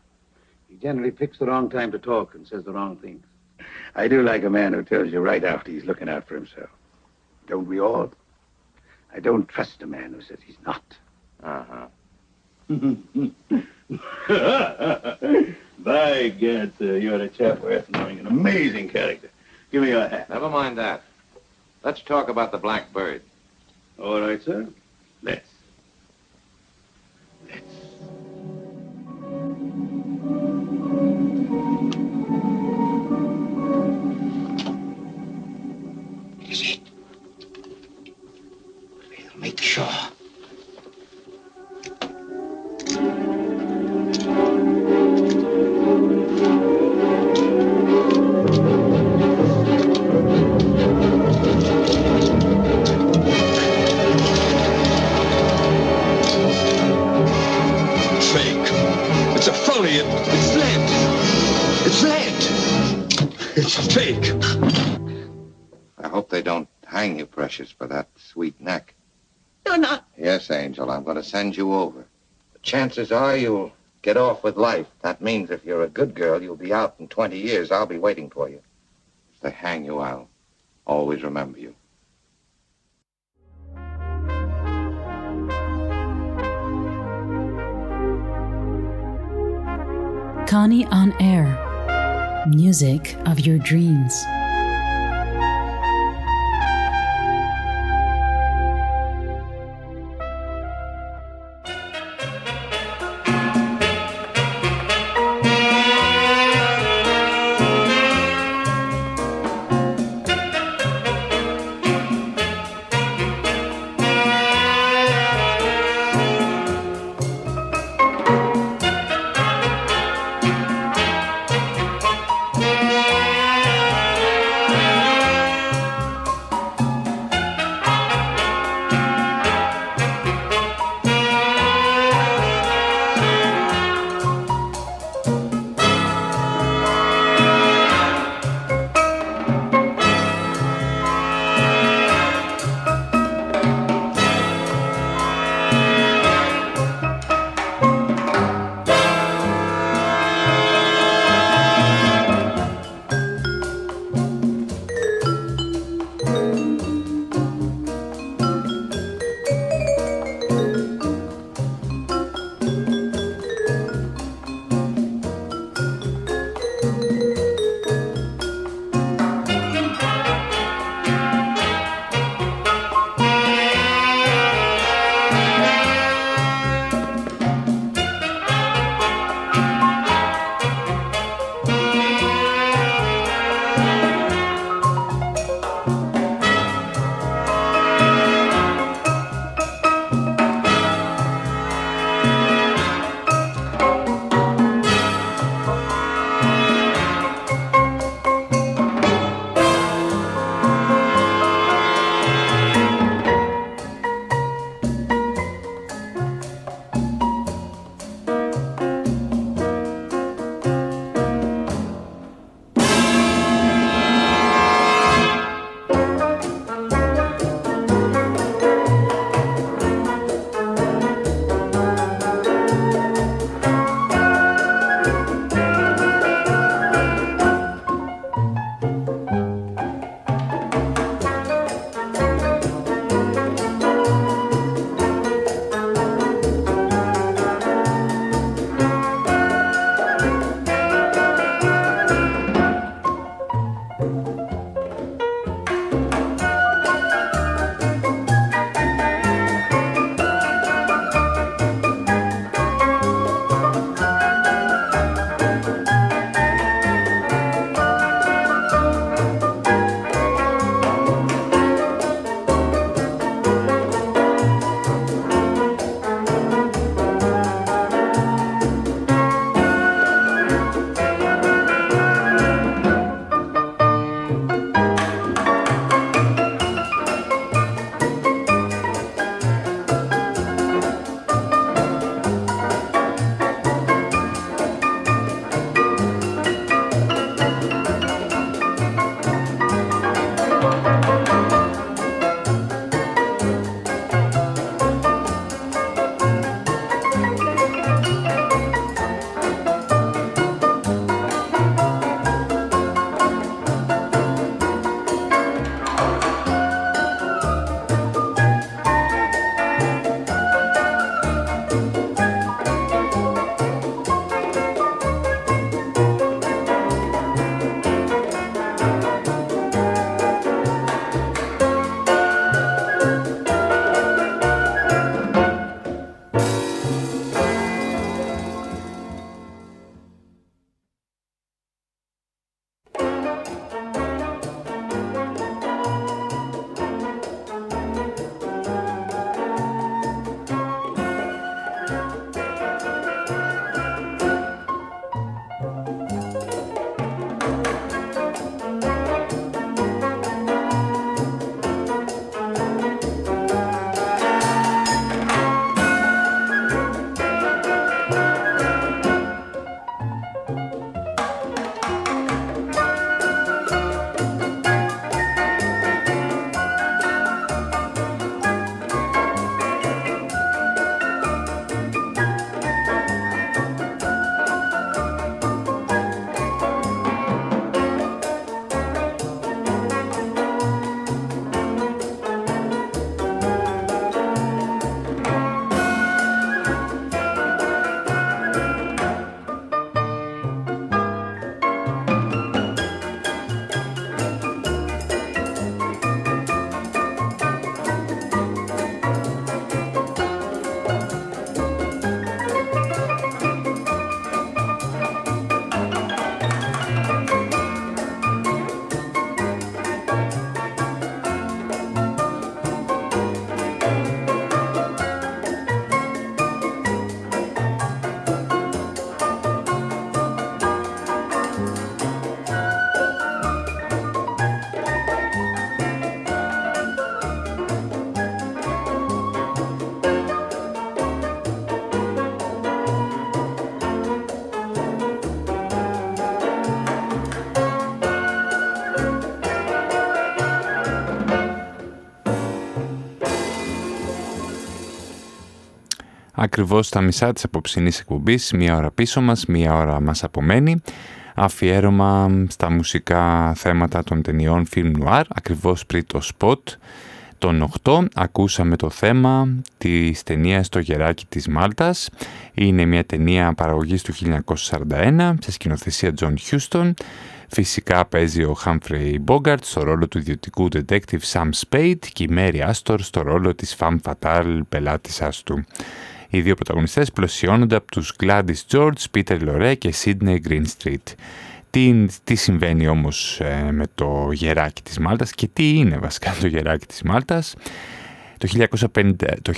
He generally picks the wrong time to talk and says the wrong things. I do like a man who tells you right after he's looking out for himself. Don't we all? I don't trust a man who says he's not. Uh-huh. By God, sir, you're a chap worth knowing. An amazing character. Give me your hat. Never mind that. Let's talk about the Blackbird. All right, sir. Let's. Let's. We'll make sure. To send you over. The chances are you'll get off with life. That means if you're a good girl, you'll be out in 20 years. I'll be waiting for you. If they hang you, I'll always remember you. Connie on Air. Music of your dreams. Ακριβώς στα μισά της απόψινής εκπομπής, μία ώρα πίσω μας, μία ώρα μας απομένει, αφιέρωμα στα μουσικά θέματα των ταινιών Film Noir, ακριβώς πριν το spot. Τον 8 ακούσαμε το θέμα της ταινίας «Το γεράκι της Μάλτας». Είναι μια ταινία παραγωγής του 1941 σε σκηνοθεσία John Huston Φυσικά παίζει ο Humphrey Bogart στο ρόλο του ιδιωτικού detective Sam Spade και η Mary Astor στο ρόλο της femme fatale πελάτησάς του. Οι δύο πρωταγωνιστές πλωσιώνονται από τους Gladys George, Peter Lorre και Sydney Greenstreet. Τι, τι συμβαίνει όμως ε, με το γεράκι της Μάλτας και τι είναι βασικά το γεράκι της Μάλτας; Το, 15, το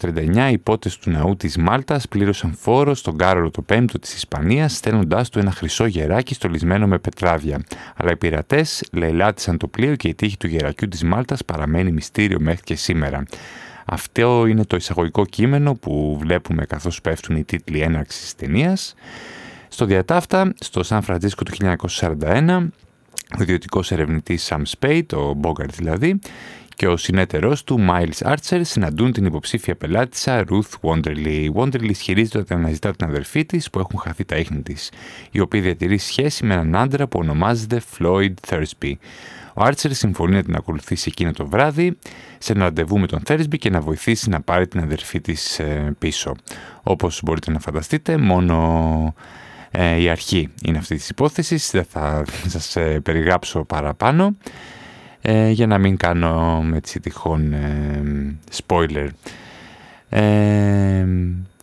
1539 οι υπότες του ναού της Μάλτας πλήρωσαν φόρο στον Κάρολο το πέμπτο της Ισπανίας στέλνοντάς του ένα χρυσό γεράκι στολισμένο με πετράδια. Αλλά οι πειρατές λαιλάτισαν το πλοίο και η τύχη του γερακιού της Μάλτας παραμένει μυστήριο μέχρι και σήμερα. Αυτό είναι το εισαγωγικό κείμενο που βλέπουμε καθώς πέφτουν οι τίτλοι έναρξης της ταινίας. Στο διατάφτα, στο Σαν Φραντζίσκο του 1941, ο ιδιωτικός ερευνητής Sam Spade, ο Bogart δηλαδή, και ο συνέτερός του, Miles Archer, συναντούν την υποψήφια πελάτησα Ruth Wonderly. Wonderly ισχυρίζεται ότι αναζητά την αδερφή της που έχουν χαθεί τα ίχνη της, η οποία διατηρεί σχέση με έναν άντρα που ονομάζεται Floyd Thursby. Ο Άρτσερ συμφωνεί να την ακολουθήσει εκείνο το βράδυ σε ένα ραντεβού με τον Θέρισμπι και να βοηθήσει να πάρει την αδερφή της ε, πίσω. Όπως μπορείτε να φανταστείτε, μόνο ε, η αρχή είναι αυτής της υπόθεσης, δεν θα σας ε, περιγράψω παραπάνω ε, για να μην κάνω έτσι τυχόν ε, spoiler.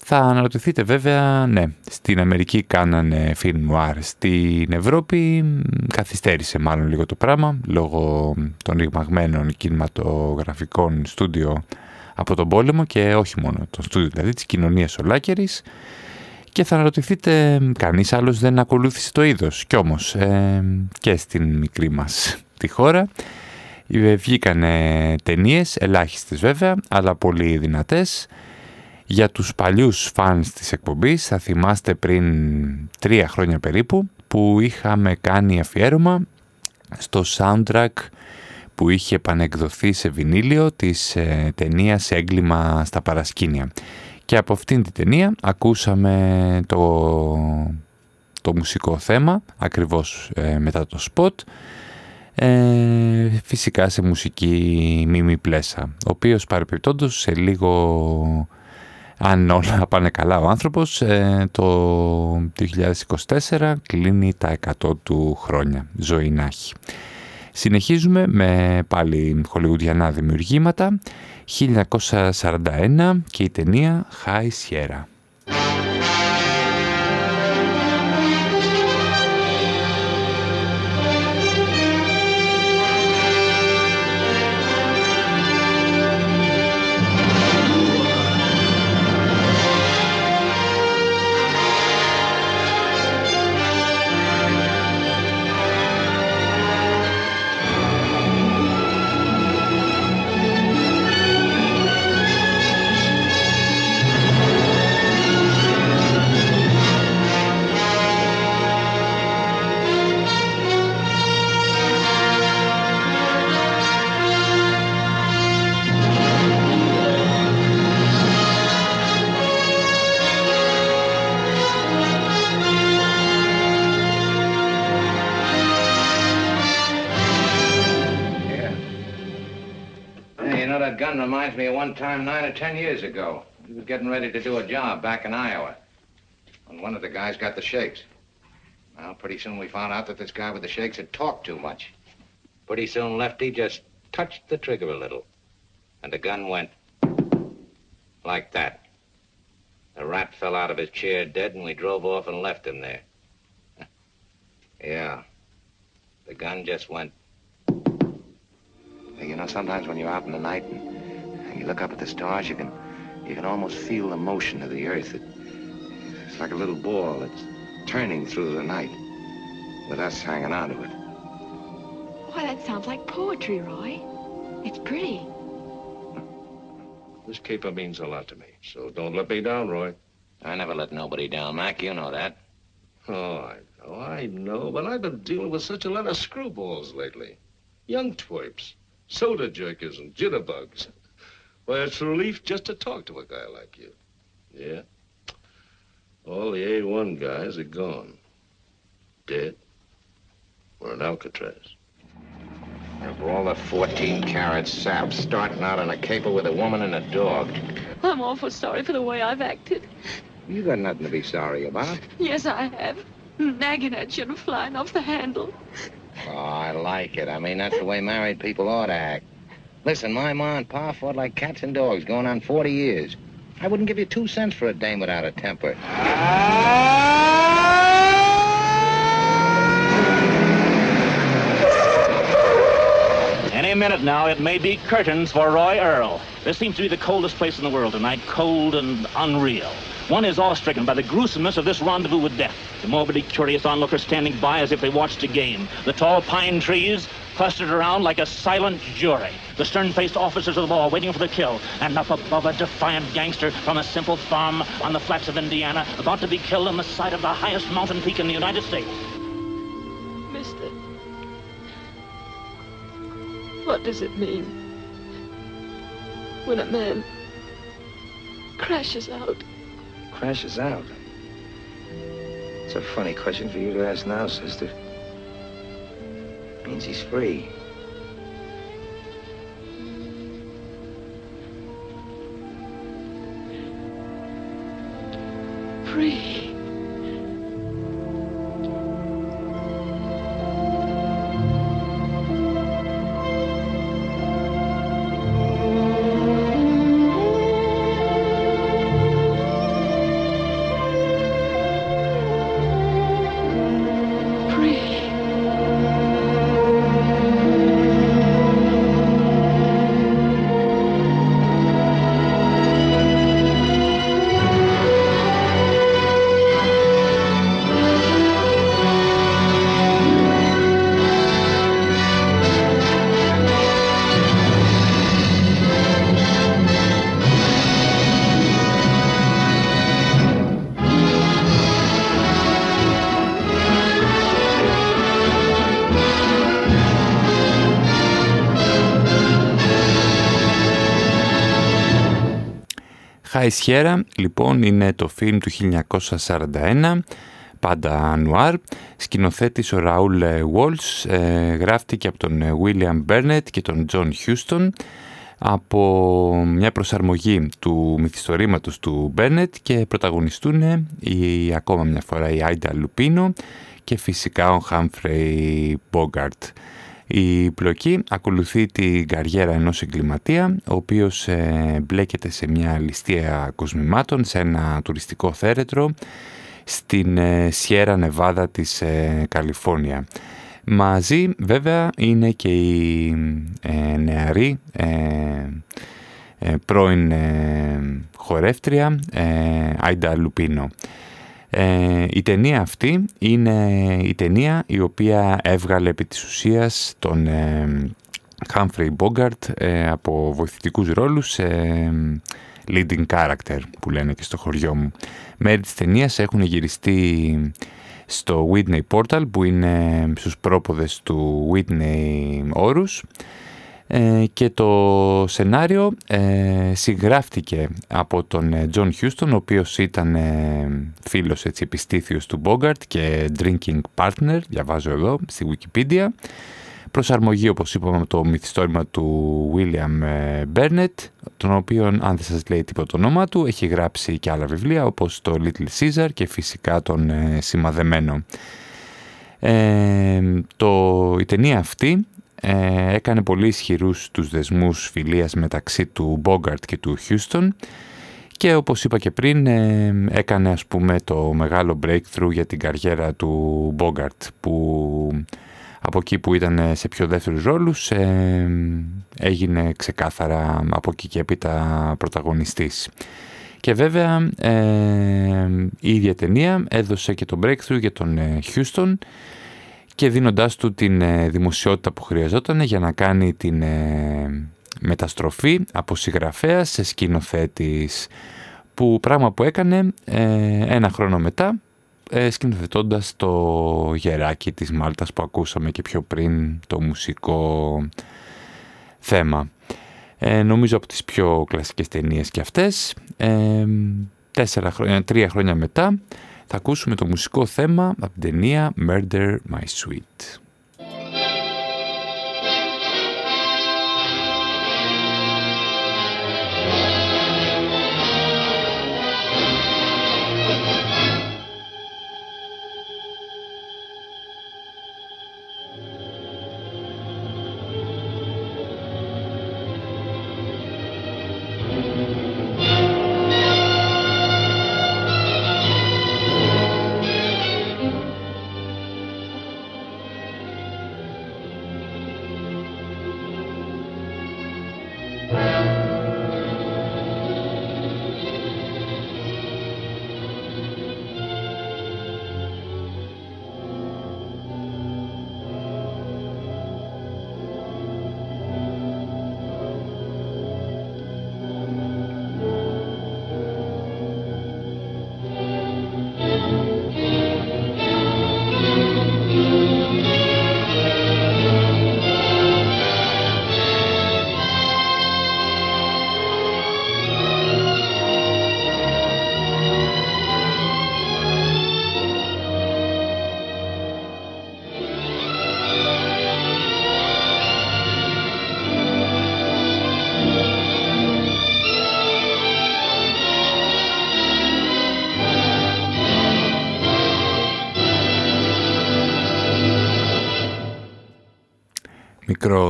Ε, θα αναρωτηθείτε βέβαια, ναι, στην Αμερική κάνανε film noir, στην Ευρώπη καθυστέρησε μάλλον λίγο το πράγμα λόγω των ρηγμαγμένων κινηματογραφικών στούντιο από τον πόλεμο και όχι μόνο το στούντιο δηλαδή της κοινωνίας ολάκερης. Και θα αναρωτηθείτε κανείς άλλος δεν ακολούθησε το είδος. Κι όμως ε, και στην μικρή μας τη χώρα ε, βγήκανε ταινίες, ελάχιστες βέβαια, αλλά πολύ δυνατές. Για τους παλιούς φανς της εκπομπής θα θυμάστε πριν τρία χρόνια περίπου που είχαμε κάνει αφιέρωμα στο soundtrack που είχε επανεκδοθεί σε βινίλιο της ε, ταινίας «Έγκλημα στα παρασκήνια». Και από αυτήν την ταινία ακούσαμε το, το μουσικό θέμα, ακριβώς ε, μετά το spot, ε, φυσικά σε μουσική Μίμη Πλέσα, ο οποίος παρεπιπτόντως σε λίγο, αν όλα πάνε καλά ο άνθρωπος, ε, το 2024 κλείνει τα 100 του χρόνια, ζωή να έχει. Συνεχίζουμε με πάλι χολιγουδιανά δημιουργήματα, 1941 και η ταινία High Sierra. Years ago. He was getting ready to do a job back in Iowa. And one of the guys got the shakes. Well, pretty soon we found out that this guy with the shakes had talked too much. Pretty soon Lefty just touched the trigger a little. And the gun went like that. The rat fell out of his chair dead, and we drove off and left him there. yeah. The gun just went. You know, sometimes when you're out in the night and you look up at the stars, you can, you can almost feel the motion of the earth. It, it's like a little ball that's turning through the night with us hanging on to it. Why, that sounds like poetry, Roy. It's pretty. This caper means a lot to me, so don't let me down, Roy. I never let nobody down, Mac. You know that. Oh, I know, I know, but I've been dealing with such a lot of screwballs lately. Young twerps, soda jerkers, and jitterbugs. Well, it's a relief just to talk to a guy like you. Yeah. All the A1 guys are gone. Dead. Or in Alcatraz. And for all the 14 carat sap starting out on a caper with a woman and a dog. I'm awful sorry for the way I've acted. You got nothing to be sorry about. Yes, I have. Nagging at you and flying off the handle. Oh, I like it. I mean, that's the way married people ought to act. Listen, my ma and pa fought like cats and dogs going on 40 years. I wouldn't give you two cents for a dame without a temper. Any minute now, it may be curtains for Roy Earl. This seems to be the coldest place in the world tonight, cold and unreal. One is awe-stricken by the gruesomeness of this rendezvous with death. The morbidly curious onlookers standing by as if they watched a game. The tall pine trees clustered around like a silent jury. The stern-faced officers of the law waiting for the kill. And up above a defiant gangster from a simple farm on the flats of Indiana about to be killed on the side of the highest mountain peak in the United States. Mister. What does it mean? When a man crashes out. Crashes out. It's a funny question for you to ask now, sister. Means he's free. Free. High Sierra, λοιπόν, είναι το φιλμ του 1941, πάντα νουάρ. Σκηνοθέτης ο Ραούλ Walsh, ε, γράφτηκε από τον William Burnett και τον John Huston από μια προσαρμογή του μυθιστορήματος του Burnett και πρωταγωνιστούν η, ακόμα μια φορά η Άιντα Λουπίνο και φυσικά ο Humphrey Bogart. Η πλοκή ακολουθεί την καριέρα ενός εγκληματία, ο οποίος ε, μπλέκεται σε μια ληστεία κοσμημάτων, σε ένα τουριστικό θέρετρο, στην ε, Σιέρα Νεβάδα της ε, Καλιφόρνια. Μαζί βέβαια είναι και η ε, νεαρή ε, ε, πρώην ε, χορεύτρια Άιντα Λουπίνο. Ε, η ταινία αυτή είναι η ταινία η οποία έβγαλε επί της ουσίας τον ε, Humphrey Bogart ε, από βοηθητικούς ρόλους σε leading character που λένε και στο χωριό μου. Μέρη της ταινίας έχουν γυριστεί στο Whitney Portal που είναι στους πρόποδες του Whitney όρους ε, και το σενάριο ε, συγγράφτηκε από τον Τζον Χιούστον ο οποίος ήταν ε, φίλος έτσι, επιστήθιος του Bogart και drinking partner, διαβάζω εδώ στη Wikipedia προσαρμογή όπως είπαμε το μυθιστόρημα του William Burnett τον οποίο αν δεν σας λέει τίποτα το όνομα του έχει γράψει και άλλα βιβλία όπως το Little Caesar και φυσικά τον Σημαδεμένο. Ε, το, η ταινία αυτή ε, έκανε πολύ ισχυρούς τους δεσμούς φιλίας μεταξύ του Bogart και του Houston και όπως είπα και πριν ε, έκανε ας πούμε το μεγάλο breakthrough για την καριέρα του Bogart που από εκεί που ήταν σε πιο δεύτερους ρόλους ε, έγινε ξεκάθαρα από εκεί και έπειτα πρωταγωνιστής. Και βέβαια ε, η ίδια ταινία έδωσε και το breakthrough για τον Houston και δίνοντάς του την ε, δημοσιότητα που χρειαζόταν για να κάνει την ε, μεταστροφή από συγγραφέας σε σκηνοθέτης που πράγμα που έκανε ε, ένα χρόνο μετά σκηνοθετώντας το γεράκι της Μάλτας που ακούσαμε και πιο πριν το μουσικό θέμα. νομίζω από τις πιο κλασικές ταινίες και αυτές τέσσερα χρόνια, τρία χρόνια μετά θα ακούσουμε το μουσικό θέμα από την ταινία Murder My Sweet.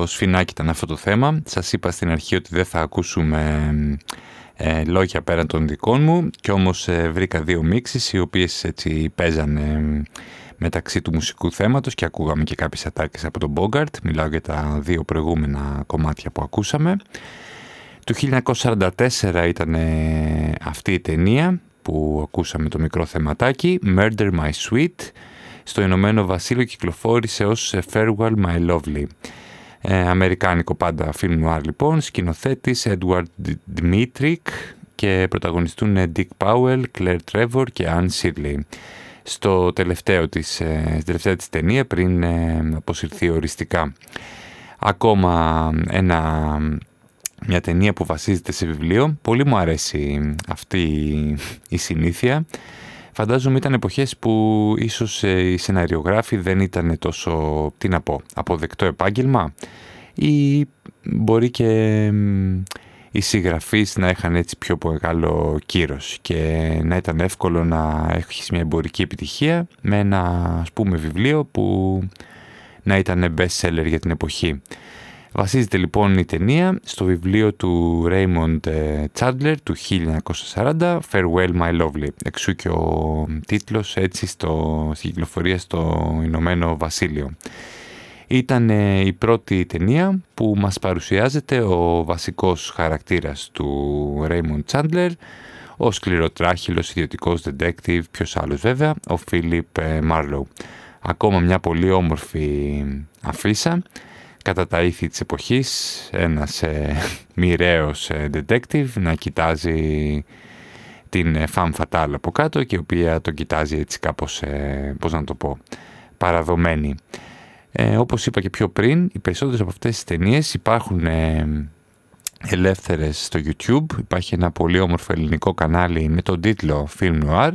Μικρό σφινάκι ήταν αυτό το θέμα. Σας είπα στην αρχή ότι δεν θα ακούσουμε ε, λόγια πέραν των δικών μου και όμως ε, βρήκα δύο μίξεις οι οποίες έτσι παίζανε μεταξύ του μουσικού θέματος και ακούγαμε και κάποιες ατάκες από τον Bogart. Μιλάω για τα δύο προηγούμενα κομμάτια που ακούσαμε. Το 1944 ήταν αυτή η ταινία που ακούσαμε το μικρό θεματάκι Murder My Sweet στο Ηνωμένο Βασίλειο κυκλοφόρησε ως Farewell My Lovely. Ε, αμερικάνικο πάντα film noir λοιπόν, σκηνοθέτης Edward Dmytrik και πρωταγωνιστούν Dick Powell, Claire Trevor και Anne Shirley. Στο τελευταίο της, ε, στην τελευταία της ταινία πριν ε, αποσυρθεί οριστικά. Ακόμα ένα, μια ταινία που βασίζεται σε βιβλίο. Πολύ μου αρέσει αυτή η συνήθεια. Φαντάζομαι ήταν εποχές που ίσως ε, οι σεναριογράφοι δεν ήταν τόσο, τι να πω, αποδεκτό επάγγελμα ή μπορεί και οι συγγραφείς να είχαν έτσι πιο μεγάλο κύρος και να ήταν εύκολο να έχεις μια εμπορική επιτυχία με ένα ας πούμε βιβλίο που να ήταν best seller για την εποχή. Βασίζεται λοιπόν η ταινία στο βιβλίο του Raymond Chandler του 1940 Farewell My Lovely. Εξού και ο τίτλος έτσι στο, στην κυκλοφορία στο Ηνωμένο Βασίλειο. Ήταν η πρώτη ταινία που μας παρουσιάζεται ο βασικός χαρακτήρας του Raymond Chandler, ο σκληροτράχυλος ιδιωτικός detective, ποιος άλλος βέβαια, ο Philip Marlowe. Ακόμα μια πολύ όμορφη αφίσα κατά τα ήθη της εποχής ένας ε, μοιραίος ε, detective να κοιτάζει την ε, femme fatale από κάτω και η οποία τον κοιτάζει έτσι κάπως, ε, πώς να το πω, παραδομένη. Ε, όπως είπα και πιο πριν, οι περισσότερες από αυτές τις ταινίες υπάρχουν ε, ελεύθερες στο YouTube. Υπάρχει ένα πολύ όμορφο ελληνικό κανάλι με τον τίτλο Film Noir.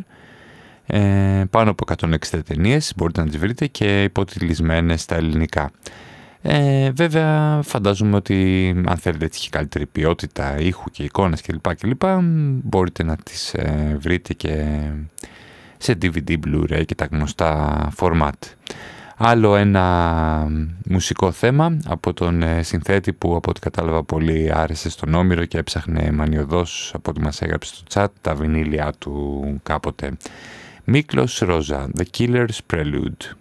Ε, πάνω από 160 ταινίες μπορείτε να τις βρείτε και υποτιλισμένες στα ελληνικά. Ε, βέβαια φαντάζομαι ότι αν θέλετε έτσι καλύτερη ποιότητα ήχου και εικόνες κλπ. κλπ μπορείτε να τις ε, βρείτε και σε DVD, Blu-ray και τα γνωστά format. Άλλο ένα μουσικό θέμα από τον ε, συνθέτη που από ό,τι κατάλαβα πολύ άρεσε στον Όμηρο και έψαχνε μανιωδώς από ό,τι μας έγραψε στο chat τα βινίλια του κάποτε. Μίκλος Ρόζα, The Killer's Prelude.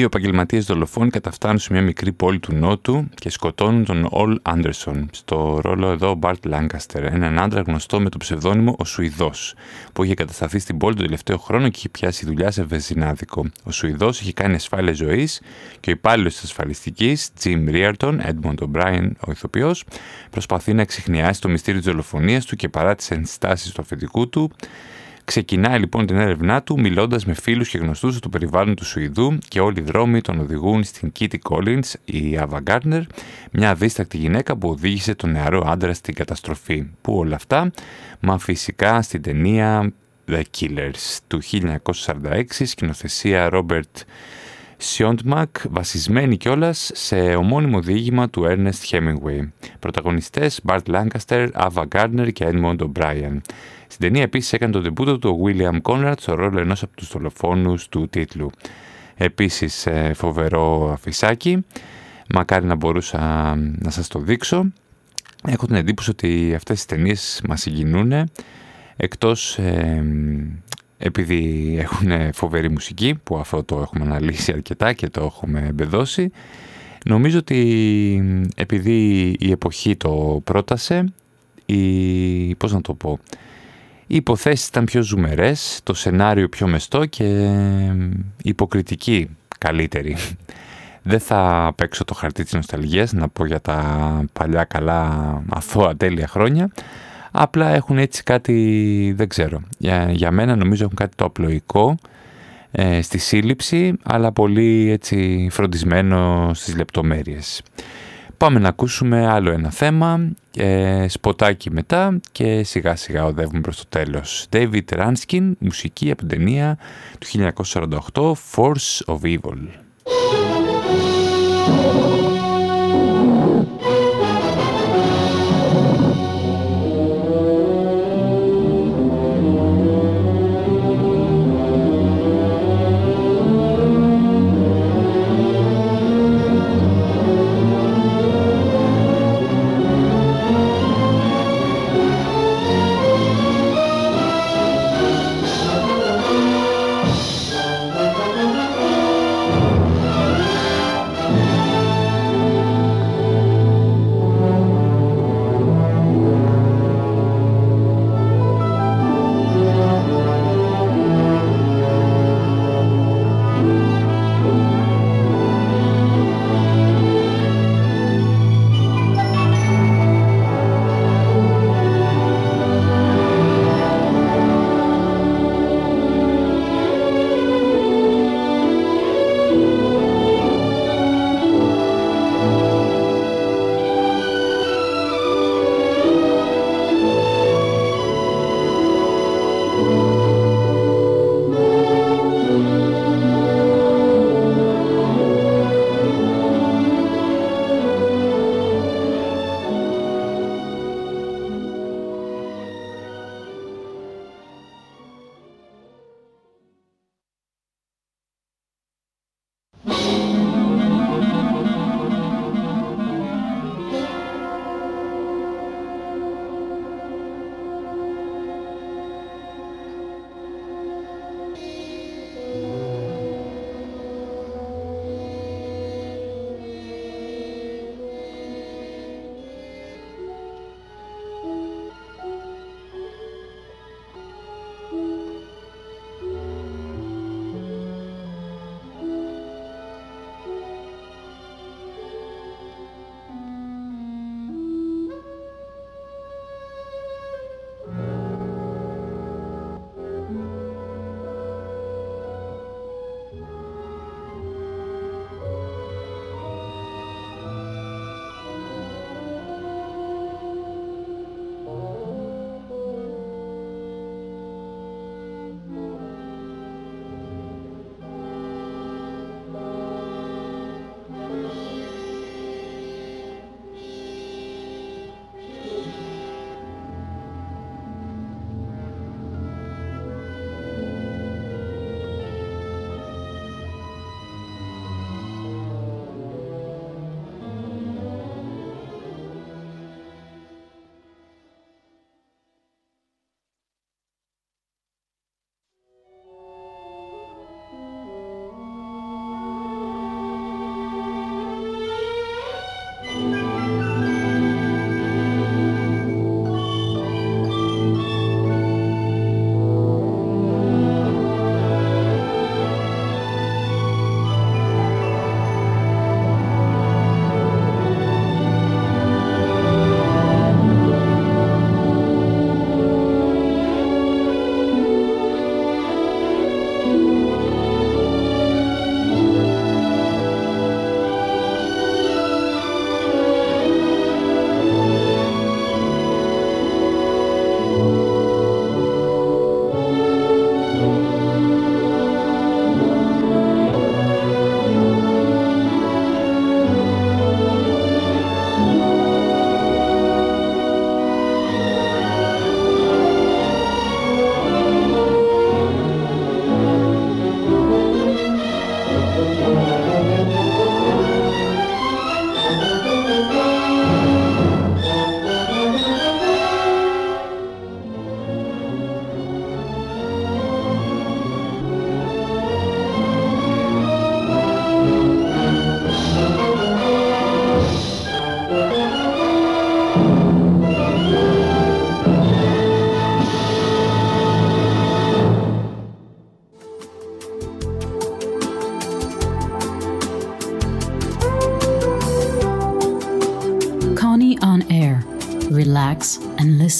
Δύο επαγγελματίες δολοφόνοι καταφτάνουν σε μια μικρή πόλη του Νότου και σκοτώνουν τον Όλ Άντερσον. Στο ρόλο εδώ ο Μπαρτ Λάγκαστερ, έναν άντρα γνωστό με το ψευδόνυμο Ο Σουηδός, που είχε κατασταθεί στην πόλη τον τελευταίο χρόνο και είχε πιάσει δουλειά σε βεζινάδικο. Ο Σουηδός είχε κάνει ασφάλεια ζωής και ο υπάλληλος της ασφαλιστικής, Jim Reardon, Edmond O'Brien, ο ηθοποιός, προσπαθεί να εξηχνιάσει το μυστήριο της δολοφονίας του και παρά τις ενστάσεις του αφεντικού του, Ξεκινάει λοιπόν την έρευνά του μιλώντας με φίλους και γνωστούς του περιβάλλον του Σουηδού και όλοι οι δρόμοι τον οδηγούν στην Kitty Collins, η Ava Gardner, μια αδίστακτη γυναίκα που οδήγησε τον νεαρό άντρα στην καταστροφή. Που όλα αυτά, μα φυσικά στην ταινία The Killers του 1946, σκηνοθεσία Robert Σιόντμακ, βασισμένη κιόλας σε ομώνυμο διήγημα του Ernest Hemingway. Πρωταγωνιστές Bart Lancaster, Ava Gardner και Edmond O'Brien. Στην ταινία επίσης έκανε τον τεμπούτο του ο William Conrad στο ρόλο ενός από τους δολοφόνους του τίτλου. Επίσης ε, φοβερό αφισάκι, μακάρι να μπορούσα να σας το δείξω. Έχω την εντύπωση ότι αυτές τις ταινίες μας συγκινούν εκτός ε, επειδή έχουν φοβερή μουσική που αυτό το έχουμε αναλύσει αρκετά και το έχουμε εμπεδώσει νομίζω ότι επειδή η εποχή το πρότασε η, πώς να το πω οι υποθέσεις ήταν πιο ζουμερές, το σενάριο πιο μεστό και η υποκριτική καλύτερη. Δεν θα παίξω το χαρτί της νοσταλγίας να πω για τα παλιά καλά αθώα τέλεια χρόνια. Απλά έχουν έτσι κάτι, δεν ξέρω, για, για μένα νομίζω έχουν κάτι το απλοϊκό ε, στη σύλληψη, αλλά πολύ έτσι φροντισμένο στις λεπτομέρειες. Πάμε να ακούσουμε άλλο ένα θέμα, ε, σποτάκι μετά και σιγά σιγά οδεύουμε προς το τέλος. David Ranskin, μουσική από την ταινία του 1948, Force of Evil.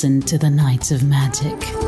Listen to the Knights of Magic.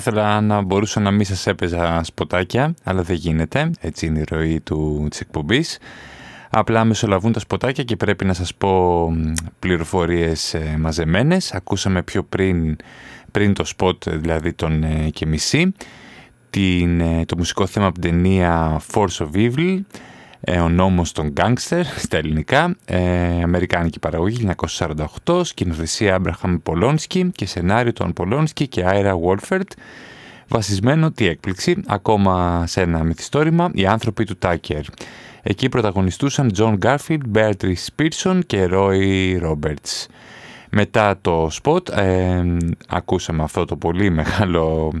Θα ήθελα να μπορούσα να μην σας έπαιζα σποτάκια, αλλά δεν γίνεται, έτσι είναι η ροή του, της εκπομπής. Απλά μεσολαβούν τα σποτάκια και πρέπει να σας πω πληροφορίες ε, μαζεμένες. Ακούσαμε πιο πριν, πριν το σποτ, δηλαδή τον ε, και μισή, την, ε, το μουσικό θέμα από την ταινία Force of Evil, ε, ο νόμος των γκάνγκστερ στα ελληνικά, ε, αμερικάνικη παραγωγή 1948, σκηνοθεσία Άμπραχαμ Πολόνσκι και σενάριο των Πολόνσκι και Άιρα Βόλφερτ, βασισμένο, τι έκπληξη, ακόμα σε ένα μυθιστόρημα, οι άνθρωποι του Τάκερ. Εκεί πρωταγωνιστούσαν John Garfield, Beatrice Pearson και Roy Roberts. Μετά το spot ε, ακούσαμε αυτό το πολύ μεγάλο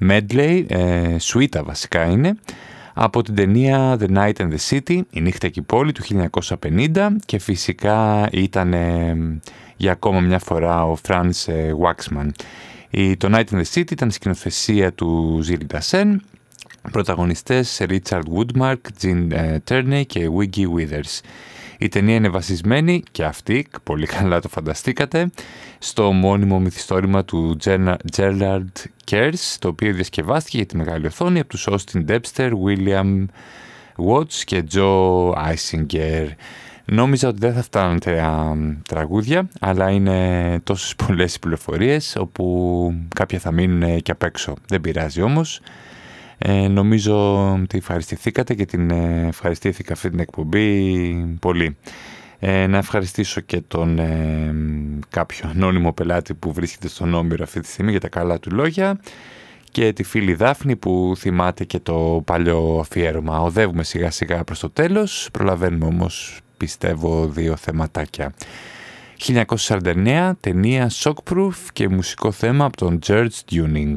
medley, ε, βασικά είναι, από την ταινία The Night and the City, η νύχτα και η πόλη του 1950 και φυσικά ήταν ε, για ακόμα μια φορά ο Franz ε, Waxman. Η, το Night and the City ήταν σκηνοθεσία του Ζήλι Ντασέν, πρωταγωνιστές Richard Woodmark, Gene ε, Turney και Wiggy Withers. Η ταινία είναι βασισμένη και αυτή, πολύ καλά το φανταστήκατε, στο μόνιμο μυθιστόρημα του Gerald Kers, το οποίο διασκευάστηκε για τη μεγάλη οθόνη από τους Austin Debster, William Watts και Joe Eisinger. Νόμιζα ότι δεν θα φτάνουν τα τραγούδια, αλλά είναι τόσες πολλές πληροφορίες, όπου κάποια θα μείνουν και απ' έξω. Δεν πειράζει όμως. Ε, νομίζω ότι ευχαριστηθήκατε και την ε, ευχαριστήθηκα αυτή την εκπομπή πολύ. Ε, να ευχαριστήσω και τον ε, κάποιο ανώνυμο πελάτη που βρίσκεται στον Όμηρο αυτή τη στιγμή για τα καλά του λόγια και τη φίλη Δάφνη που θυμάται και το παλιό αφιέρωμα. Οδεύουμε σιγά σιγά προς το τέλος, προλαβαίνουμε όμως πιστεύω δύο θεματάκια. 1949, ταινία Shockproof και μουσικό θέμα από τον George Tuning.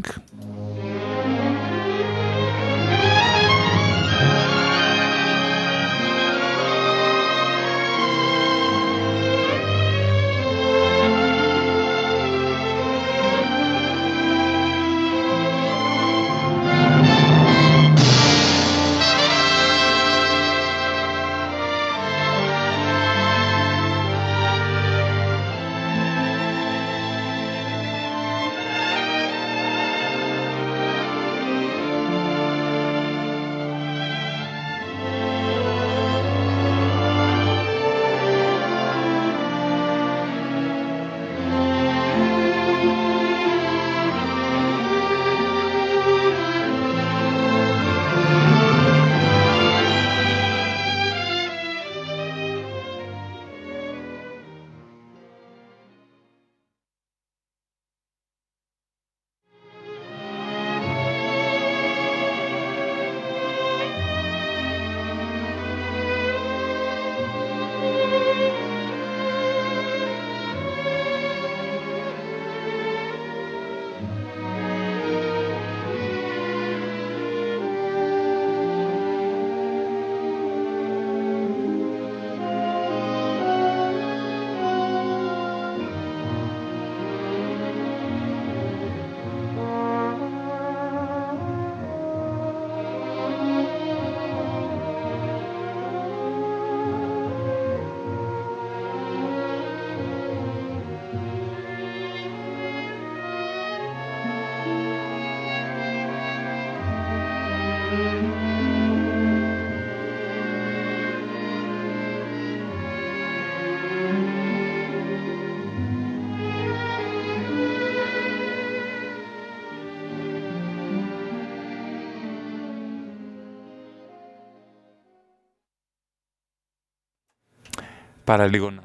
Παραλίγο να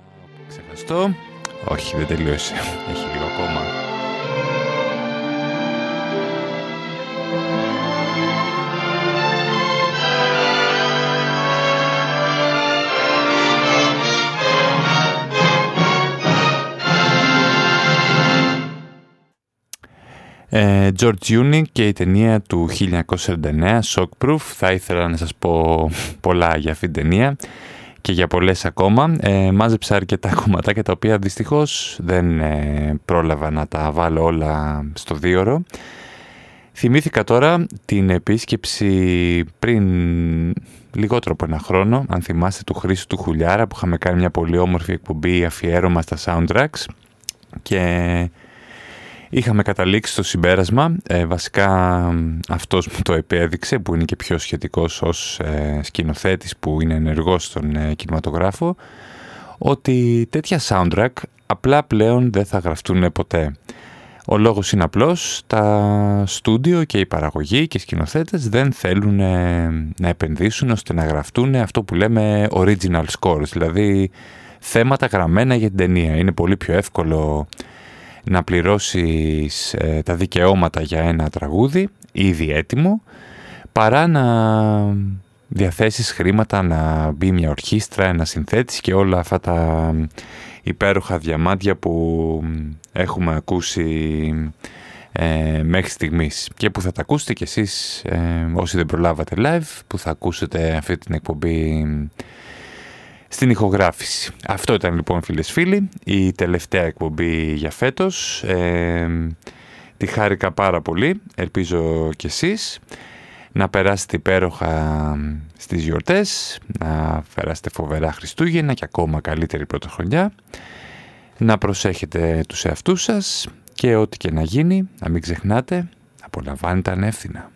ξεχαστώ. Όχι, δεν τελείωσε. Έχει λίγο ακόμα. Ε, George Uni και η ταινία του 1949, Shockproof. Θα ήθελα να σας πω πολλά για αυτήν την ταινία και για πολλές ακόμα. Ε, μάζεψα αρκετά κομματάκια τα οποία δυστυχώς δεν ε, πρόλαβα να τα βάλω όλα στο δίωρο. Θυμήθηκα τώρα την επίσκεψη πριν λιγότερο από ένα χρόνο, αν θυμάστε του Χρήσου του Χουλιάρα που είχαμε κάνει μια πολύ όμορφη εκπομπή αφιέρωμα στα soundtracks και είχαμε καταλήξει στο συμπέρασμα, ε, βασικά αυτός μου το επέδειξε που είναι και πιο σχετικός ως ε, σκηνοθέτης που είναι ενεργός στον ε, κινηματογράφο, ότι τέτοια soundtrack απλά πλέον δεν θα γραφτούν ποτέ. Ο λόγος είναι απλός, τα στούντιο και η παραγωγή και οι σκηνοθέτες δεν θέλουν να επενδύσουν ώστε να γραφτούν αυτό που λέμε original scores, δηλαδή θέματα γραμμένα για την ταινία. Είναι πολύ πιο εύκολο να πληρώσεις ε, τα δικαιώματα για ένα τραγούδι ήδη έτοιμο παρά να διαθέσεις χρήματα να μπει μια ορχήστρα, ένα συνθέτης και όλα αυτά τα υπέροχα διαμάντια που έχουμε ακούσει ε, μέχρι στιγμής. Και που θα τα ακούσετε κι εσείς ε, όσοι δεν προλάβατε live που θα ακούσετε αυτή την εκπομπή στην ηχογράφηση. Αυτό ήταν λοιπόν φίλες φίλοι η τελευταία εκπομπή για φέτος. Ε, τη χάρηκα πάρα πολύ, ελπίζω κι εσείς. Να περάσετε υπέροχα στις γιορτές, να περάσετε φοβερά Χριστούγεννα και ακόμα καλύτερη πρωτοχρονιά. Να προσέχετε τους εαυτούς σας και ό,τι και να γίνει, να μην ξεχνάτε, απολαμβάνετε ανεύθυνα.